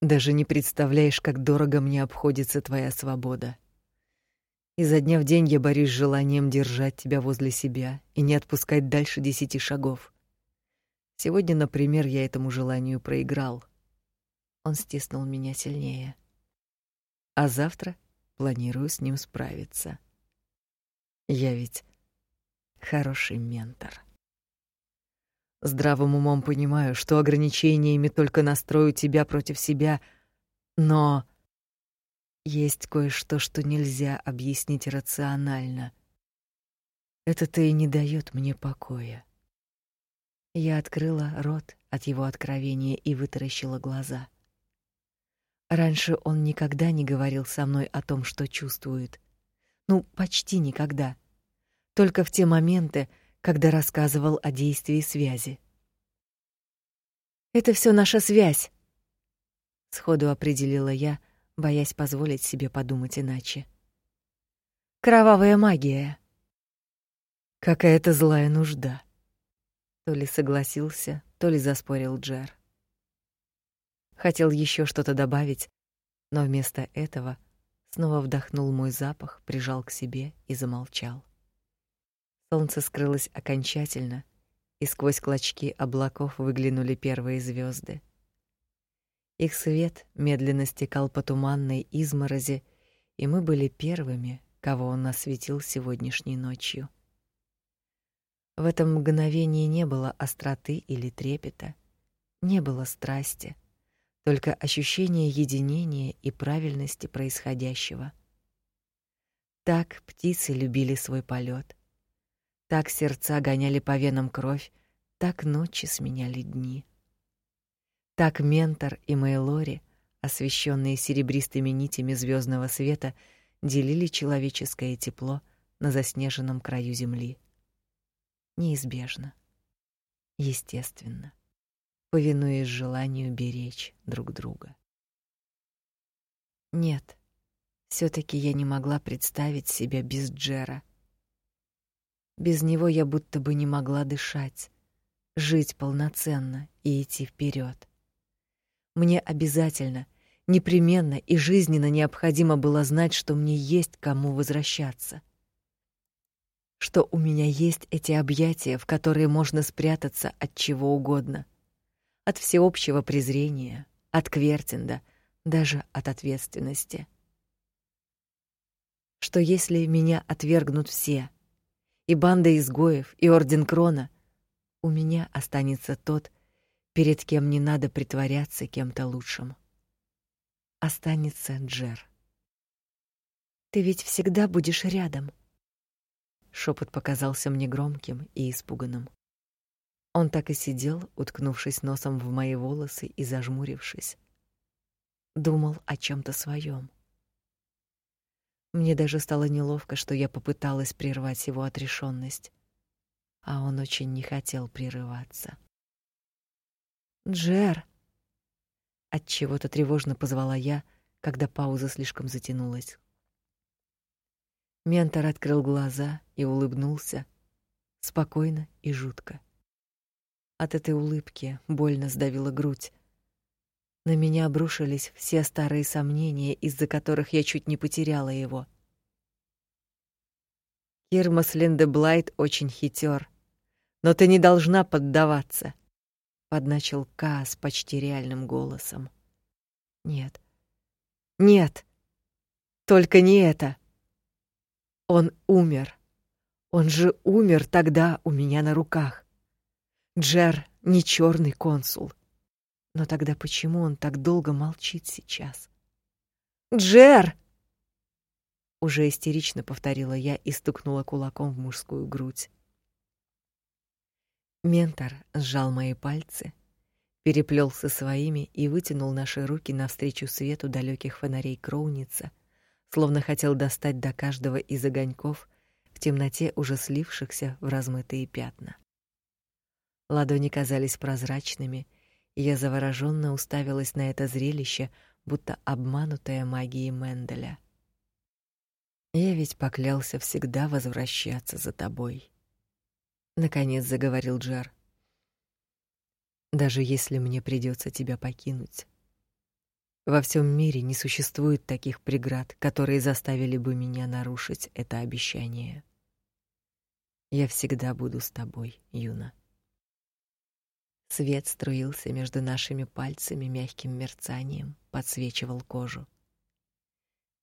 Даже не представляешь, как дорого мне обходится твоя свобода. Изо дня в день я борюсь с желанием держать тебя возле себя и не отпускать дальше десяти шагов. Сегодня, например, я этому желанию проиграл. Он стиснул меня сильнее. А завтра планирую с ним справиться. Я ведь хороший ментор. Здравым умом понимаю, что ограничениями только настрою тебя против себя, но есть кое-что, что нельзя объяснить рационально. Это-то и не дает мне покоя. Я открыла рот от его откровения и вытаращила глаза. Раньше он никогда не говорил со мной о том, что чувствует. Ну, почти никогда. Только в те моменты, когда рассказывал о действии связи. Это все наша связь, сходу определила я, боясь позволить себе подумать иначе. Кровавая магия. Какая-то злая нужда. То ли согласился, то ли заспорил Джер. Хотел еще что-то добавить, но вместо этого снова вдохнул мой запах, прижал к себе и замолчал. Солнце скрылось окончательно, и сквозь клочки облаков выглянули первые звезды. Их свет медленно стекал по туманной изморози, и мы были первыми, кого он осветил сегодняшней ночью. В этом мгновении не было остроты или трепета, не было страсти, только ощущение единения и правильности происходящего. Так птицы любили свой полет, Так сердца гоняли по венам кровь, так ночи сменяли дни. Так Ментор и Мейлори, освещенные серебристыми нитями звездного света, делили человеческое тепло на заснеженном краю земли. Неизбежно, естественно, повинуясь желанию беречь друг друга. Нет, все таки я не могла представить себя без Джера. Без него я будто бы не могла дышать, жить полноценно и идти вперед. Мне обязательно, непременно и жизненно необходимо было знать, что мне есть кому возвращаться. Что у меня есть эти объятия, в которые можно спрятаться от чего угодно. От всеобщего презрения, от Квертинда, даже от ответственности. Что если меня отвергнут все, и банда изгоев, и орден Крона, у меня останется тот, перед кем не надо притворяться кем-то лучшим. Останется Джер. Ты ведь всегда будешь рядом. Шепот показался мне громким и испуганным. Он так и сидел, уткнувшись носом в мои волосы и зажмурившись. Думал о чем то своем. Мне даже стало неловко, что я попыталась прервать его отрешенность, а он очень не хотел прерываться. Джер. От чего-то тревожно позвала я, когда пауза слишком затянулась. Ментор открыл глаза и улыбнулся, спокойно и жутко. От этой улыбки больно сдавила грудь. На меня обрушились все старые сомнения, из-за которых я чуть не потеряла его. Кирмас Линдеблайт очень хитер, но ты не должна поддаваться подначил Кас почти реальным голосом. Нет. Нет. Только не это. Он умер. Он же умер тогда у меня на руках. Джер не черный консул. Но тогда почему он так долго молчит сейчас? Джер! Уже истерично повторила я и стукнула кулаком в мужскую грудь. Ментор сжал мои пальцы, переплел со своими и вытянул наши руки навстречу свету далеких фонарей Кроуница, словно хотел достать до каждого из огоньков в темноте уже слившихся в размытые пятна. Ладони казались прозрачными, я завороженно уставилась на это зрелище, будто обманутая магией Менделя. Я ведь поклялся всегда возвращаться за тобой наконец заговорил Джер. Даже если мне придется тебя покинуть, во всем мире не существует таких преград, которые заставили бы меня нарушить это обещание. Я всегда буду с тобой, Юна. Свет струился между нашими пальцами мягким мерцанием, подсвечивал кожу.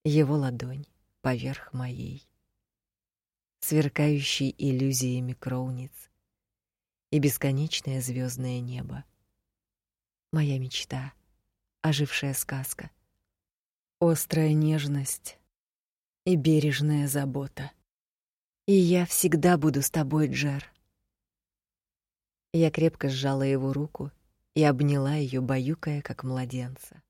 Его ладонь поверх моей сверкающий иллюзиями кроуниц, и бесконечное звездное небо. Моя мечта, ожившая сказка, острая нежность и бережная забота. И я всегда буду с тобой, Джер. Я крепко сжала его руку и обняла ее, баюкая как младенца.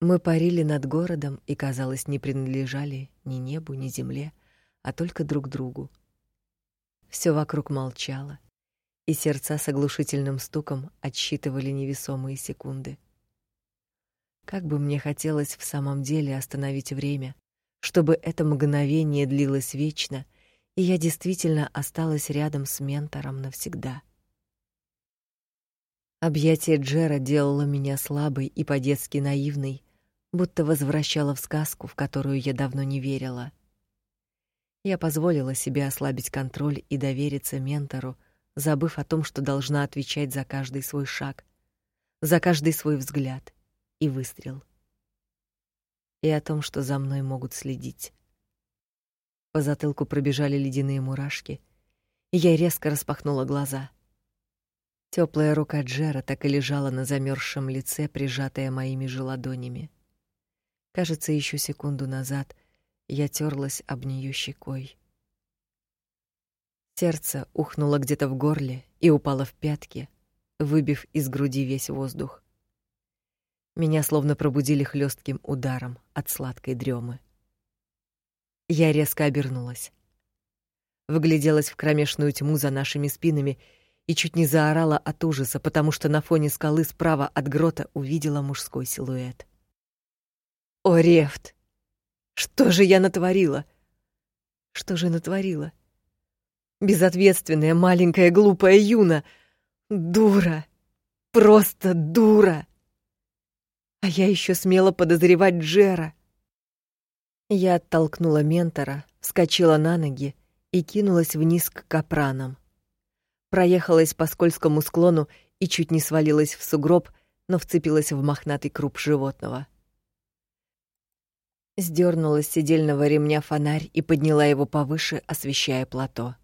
Мы парили над городом и, казалось, не принадлежали ни небу, ни земле, а только друг другу. Все вокруг молчало, и сердца с оглушительным стуком отсчитывали невесомые секунды. Как бы мне хотелось в самом деле остановить время, чтобы это мгновение длилось вечно, и я действительно осталась рядом с ментором навсегда. Объятие Джера делало меня слабой и по-детски наивной, будто возвращало в сказку, в которую я давно не верила. Я позволила себе ослабить контроль и довериться ментору, забыв о том, что должна отвечать за каждый свой шаг, за каждый свой взгляд и выстрел. И о том, что за мной могут следить. По затылку пробежали ледяные мурашки, и я резко распахнула глаза. Теплая рука Джера так и лежала на замерзшем лице, прижатая моими же ладонями. Кажется, еще секунду назад я терлась об нее щекой. Сердце ухнуло где-то в горле и упало в пятки, выбив из груди весь воздух. Меня словно пробудили хлестким ударом от сладкой дремы. Я резко обернулась. Вгляделась в кромешную тьму за нашими спинами и чуть не заорала от ужаса, потому что на фоне скалы справа от грота увидела мужской силуэт. О, Рефт! Что же я натворила? Что же натворила? Безответственная, маленькая, глупая Юна. Дура. Просто дура. А я еще смела подозревать Джера. Я оттолкнула ментора, вскочила на ноги и кинулась вниз к капранам. Проехалась по скользкому склону и чуть не свалилась в сугроб, но вцепилась в мохнатый круп животного. Сдернула с седельного ремня фонарь и подняла его повыше, освещая плато.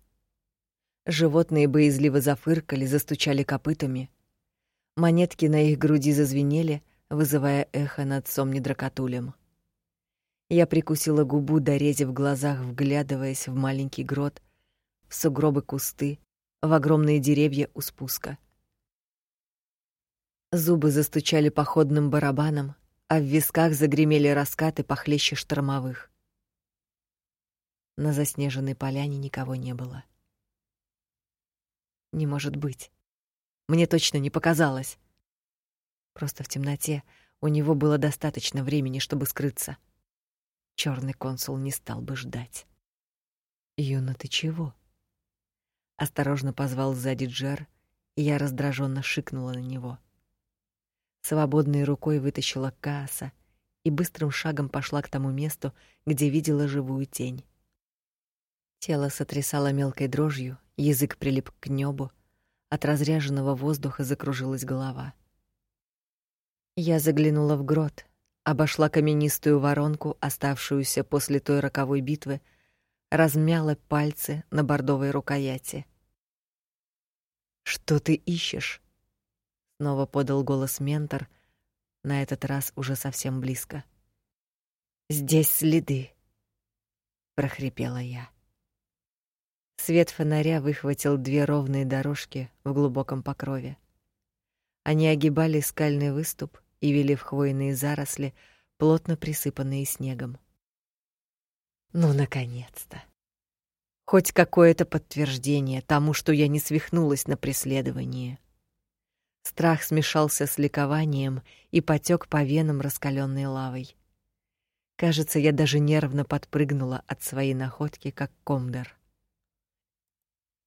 Животные боязливо зафыркали, застучали копытами. Монетки на их груди зазвенели, вызывая эхо над сомни-дракотулем. Я прикусила губу, дорезив в глазах, вглядываясь в маленький грот, в сугробы кусты, в огромные деревья у спуска. Зубы застучали походным барабаном, а в висках загремели раскаты похлеще штормовых. На заснеженной поляне никого не было. Не может быть. Мне точно не показалось. Просто в темноте у него было достаточно времени, чтобы скрыться. Черный консул не стал бы ждать. "Юна, ты чего?" Осторожно позвал сзади Джер, и я раздраженно шикнула на него. Свободной рукой вытащила Кааса и быстрым шагом пошла к тому месту, где видела живую тень. Тело сотрясало мелкой дрожью, язык прилип к небу, от разряженного воздуха закружилась голова. Я заглянула в грот, обошла каменистую воронку, оставшуюся после той роковой битвы, размяла пальцы на бордовой рукояти. Что ты ищешь? снова подал голос ментор, на этот раз уже совсем близко. Здесь следы, прохрипела я. Свет фонаря выхватил две ровные дорожки в глубоком покрове. Они огибали скальный выступ и вели в хвойные заросли, плотно присыпанные снегом. Ну наконец-то. Хоть какое-то подтверждение тому, что я не свихнулась на преследовании. Страх смешался с ликованием и потек по венам раскаленной лавой. Кажется, я даже нервно подпрыгнула от своей находки, как комдер.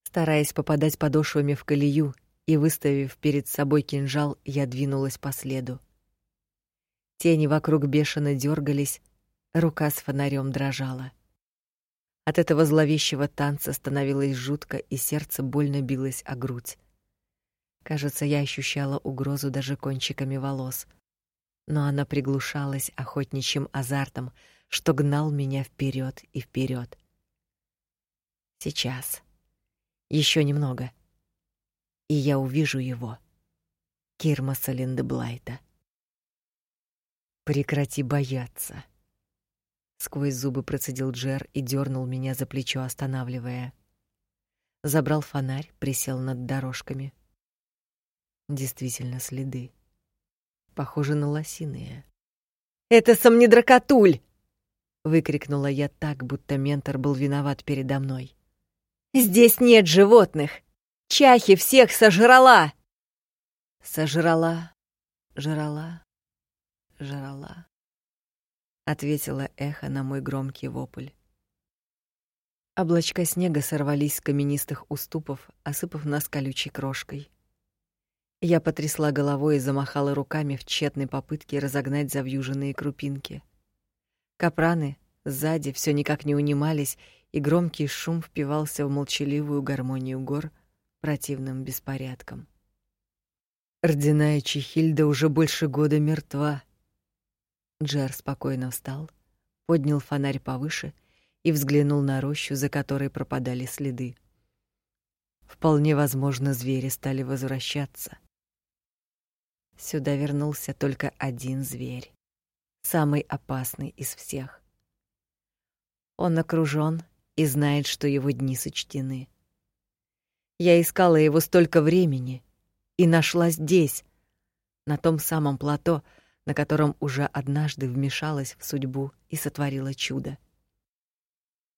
Стараясь попадать подошвами в колею и выставив перед собой кинжал, я двинулась по следу. Тени вокруг бешено дергались, рука с фонарем дрожала. От этого зловещего танца становилось жутко, и сердце больно билось о грудь. Кажется, я ощущала угрозу даже кончиками волос, но она приглушалась охотничьим азартом, что гнал меня вперед и вперед. Сейчас. еще немного. И я увижу его. Кирмаса Линдеблайта. Прекрати бояться. Сквозь зубы процедил Джер и дернул меня за плечо, останавливая. Забрал фонарь, присел над дорожками. Действительно следы. Похоже на лосиные. Это сомнедракотуль! выкрикнула я так, будто ментор был виноват передо мной. Здесь нет животных. Чахи всех сожрала. Сожрала, жрала, жрала, ответила эхо на мой громкий вопль. Облачка снега сорвались с каменистых уступов, осыпав нас колючей крошкой. Я потрясла головой и замахала руками в тщетной попытке разогнать завьюженные крупинки. Капраны сзади все никак не унимались, и громкий шум впивался в молчаливую гармонию гор противным беспорядком. Ординая Чехильда уже больше года мертва, Джер спокойно встал, поднял фонарь повыше и взглянул на рощу, за которой пропадали следы. Вполне возможно, звери стали возвращаться. Сюда вернулся только один зверь, самый опасный из всех. Он окружён и знает, что его дни сочтены. Я искала его столько времени и нашла здесь, на том самом плато, на котором уже однажды вмешалась в судьбу и сотворила чудо.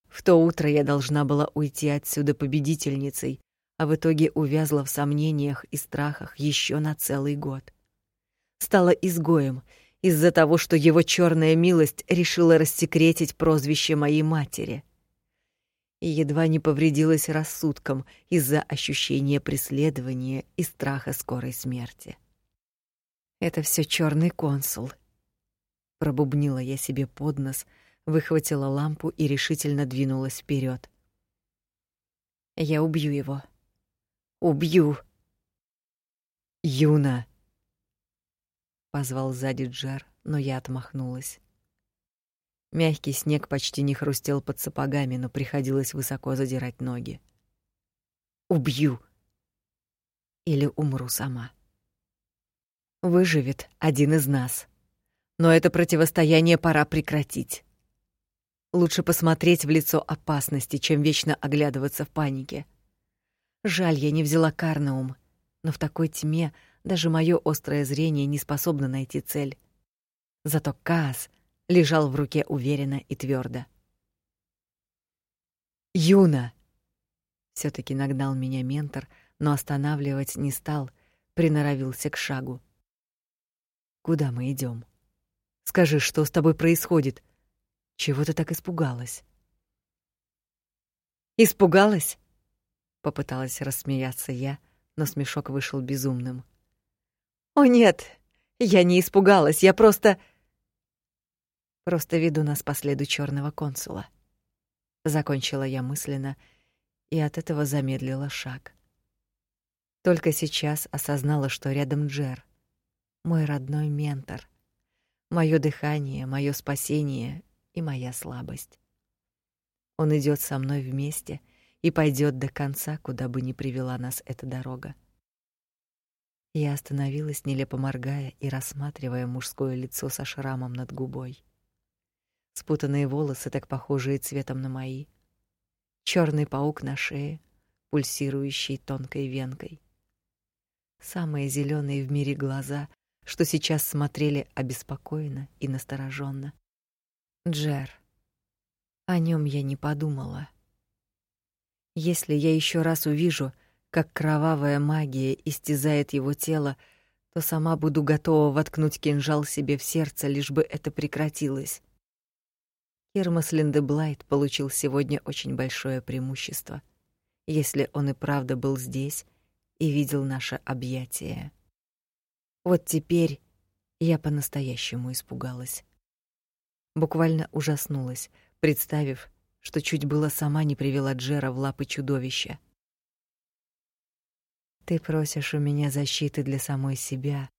В то утро я должна была уйти отсюда победительницей, а в итоге увязла в сомнениях и страхах еще на целый год. Стала изгоем из-за того, что его черная милость решила рассекретить прозвище моей матери. И едва не повредилась рассудком из-за ощущения преследования и страха скорой смерти. Это все черный консул. Пробубнила я себе под нос, выхватила лампу и решительно двинулась вперед. Я убью его. Убью. Юна. Позвал сзади Джер, но я отмахнулась. Мягкий снег почти не хрустел под сапогами, но приходилось высоко задирать ноги. Убью. Или умру сама. Выживет один из нас. Но это противостояние пора прекратить. Лучше посмотреть в лицо опасности, чем вечно оглядываться в панике. Жаль, я не взяла Карнаум, но в такой тьме даже мое острое зрение не способно найти цель. Зато Каас лежал в руке уверенно и твердо. Юна все таки нагнал меня ментор, но останавливать не стал, приноровился к шагу. Куда мы идем? Скажи, что с тобой происходит? Чего ты так испугалась? Испугалась? Попыталась рассмеяться я, но смешок вышел безумным. О нет, я не испугалась, я просто просто веду нас по следу черного консула. Закончила я мысленно и от этого замедлила шаг. Только сейчас осознала, что рядом Джер мой родной ментор, мое дыхание, мое спасение и моя слабость. Он идет со мной вместе и пойдет до конца, куда бы ни привела нас эта дорога. Я остановилась, нелепо моргая и рассматривая мужское лицо со шрамом над губой. Спутанные волосы, так похожие цветом на мои. черный паук на шее, пульсирующий тонкой венкой. Самые зеленые в мире глаза, что сейчас смотрели обеспокоенно и настороженно. Джер. О нем я не подумала. Если я еще раз увижу, как кровавая магия истязает его тело, то сама буду готова воткнуть кинжал себе в сердце, лишь бы это прекратилось. Кермас Линдеблайт получил сегодня очень большое преимущество, если он и правда был здесь и видел наше объятие. Вот теперь я по-настоящему испугалась. Буквально ужаснулась, представив, что чуть было сама не привела Джера в лапы чудовища. Ты просишь у меня защиты для самой себя,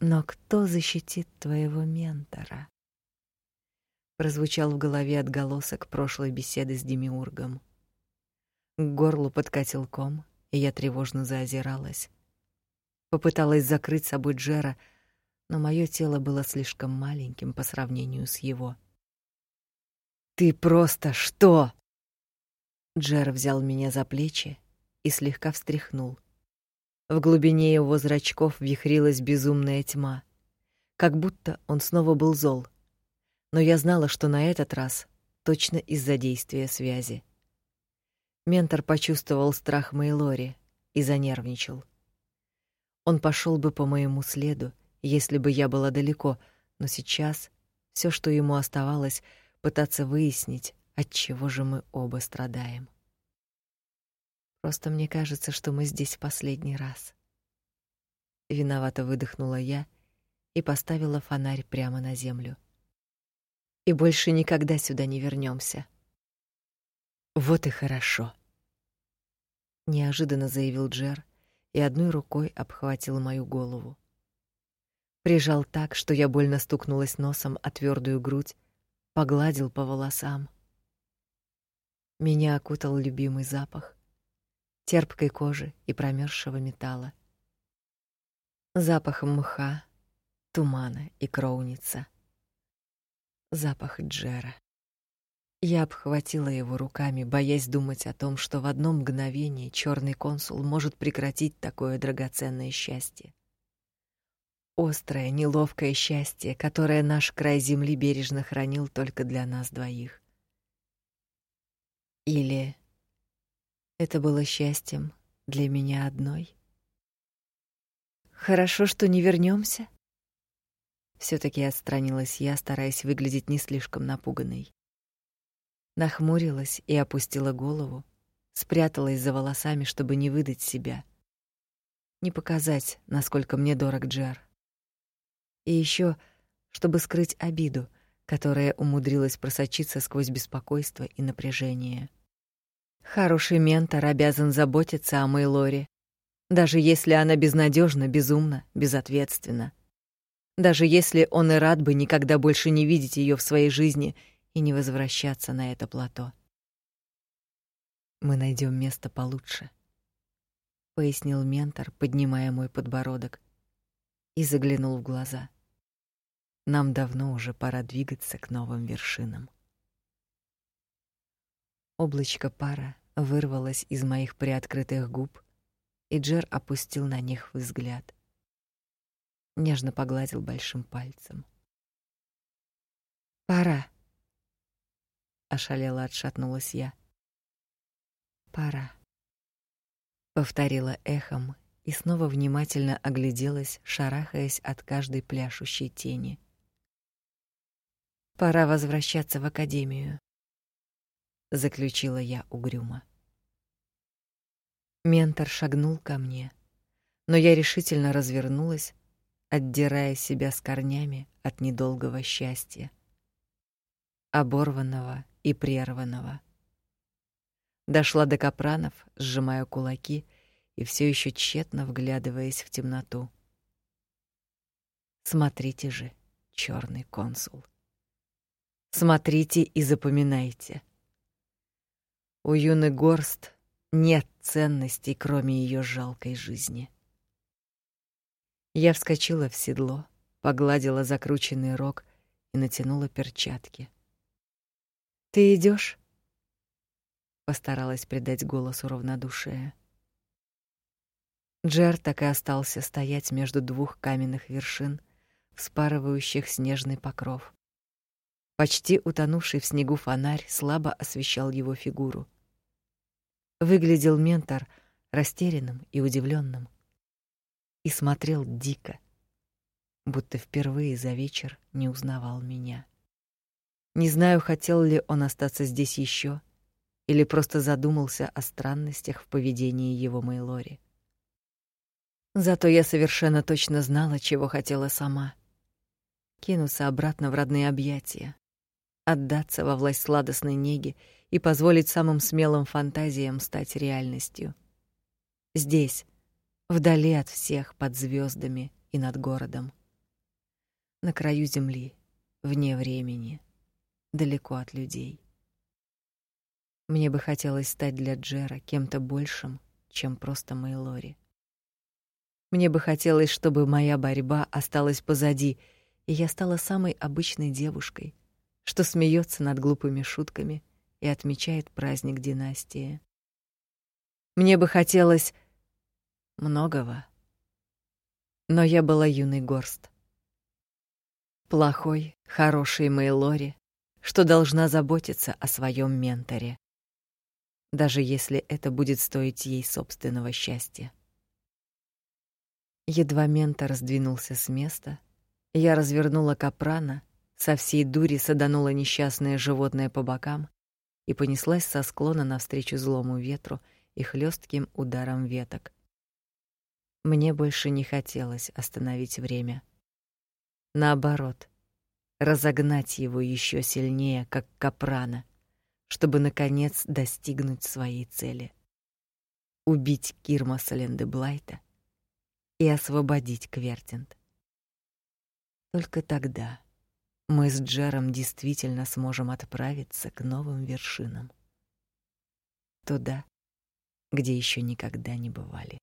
но кто защитит твоего ментора? Прозвучал в голове отголосок прошлой беседы с демиургом. К горлу подкатил ком, и я тревожно заозиралась. Попыталась закрыть собой Джера, но мое тело было слишком маленьким по сравнению с его. Ты просто что? Джер взял меня за плечи и слегка встряхнул. В глубине его зрачков вихрилась безумная тьма, как будто он снова был зол. Но я знала, что на этот раз точно из-за действия связи. Ментор почувствовал страх Мейлори и занервничал. Он пошел бы по моему следу, если бы я была далеко, но сейчас все, что ему оставалось, пытаться выяснить, от чего же мы оба страдаем. Просто мне кажется, что мы здесь в последний раз. Виновато выдохнула я и поставила фонарь прямо на землю. И больше никогда сюда не вернемся. Вот и хорошо, неожиданно заявил Джер и одной рукой обхватил мою голову. Прижал так, что я больно стукнулась носом о твердую грудь, погладил по волосам. Меня окутал любимый запах, терпкой кожи и промерзшего металла, запахом мха, тумана и кроуница, запах Джера. Я обхватила его руками, боясь думать о том, что в одно мгновение черный консул может прекратить такое драгоценное счастье. Острое, неловкое счастье, которое наш край земли бережно хранил только для нас двоих. Или это было счастьем для меня одной? Хорошо, что не вернемся. все таки отстранилась я, стараясь выглядеть не слишком напуганной. Нахмурилась и опустила голову, спряталась за волосами, чтобы не выдать себя, не показать, насколько мне дорог Джер. И еще, чтобы скрыть обиду, которая умудрилась просочиться сквозь беспокойство и напряжение. Хороший ментор обязан заботиться о Мэйлоре, даже если она безнадежна, безумна, безответственна. Даже если он и рад бы никогда больше не видеть ее в своей жизни и не возвращаться на это плато. Мы найдем место получше, пояснил ментор, поднимая мой подбородок, и заглянул в глаза. Нам давно уже пора двигаться к новым вершинам. Облачко пара вырвалось из моих приоткрытых губ, и Джер опустил на них взгляд. Нежно погладил большим пальцем. «Пора!» Ошалела отшатнулась я. «Пора!» Повторила эхом и снова внимательно огляделась, шарахаясь от каждой пляшущей тени. «Пора возвращаться в академию заключила я угрюмо. Ментор шагнул ко мне, но я решительно развернулась, отдирая себя с корнями от недолгого счастья, оборванного и прерванного. Дошла до капранов, сжимая кулаки и все еще тщетно вглядываясь в темноту. Смотрите же, черный консул. Смотрите и запоминайте. У юны горст нет ценностей, кроме ее жалкой жизни. Я вскочила в седло, погладила закрученный рог и натянула перчатки. Ты идешь? Постаралась придать голосу равнодушие. Джер так и остался стоять между двух каменных вершин, вспарывающих снежный покров. Почти утонувший в снегу фонарь слабо освещал его фигуру. Выглядел ментор растерянным и удивленным и смотрел дико, будто впервые за вечер не узнавал меня. Не знаю, хотел ли он остаться здесь еще или просто задумался о странностях в поведении его Мейлори. Зато я совершенно точно знала, чего хотела сама. Кинуться обратно в родные объятия, отдаться во власть сладостной неги и позволить самым смелым фантазиям стать реальностью. Здесь, вдали от всех, под звездами и над городом. На краю земли, вне времени, далеко от людей. Мне бы хотелось стать для Джера кем-то большим, чем просто Мейлори. Мне бы хотелось, чтобы моя борьба осталась позади, и я стала самой обычной девушкой, что смеется над глупыми шутками и отмечает праздник династии. Мне бы хотелось многого, но я была юный горст. Плохой, хороший Мейлори, что должна заботиться о своем менторе, даже если это будет стоить ей собственного счастья. Едва ментор сдвинулся с места, я развернула капрана, со всей дури саданула несчастное животное по бокам и понеслась со склона навстречу злому ветру и хлестким ударам веток. Мне больше не хотелось остановить время. Наоборот, разогнать его еще сильнее, как капрана, чтобы наконец достигнуть своей цели. Убить Кирма Салендеблайта и освободить Квертинт. Только тогда мы с Джером действительно сможем отправиться к новым вершинам. Туда, где еще никогда не бывали.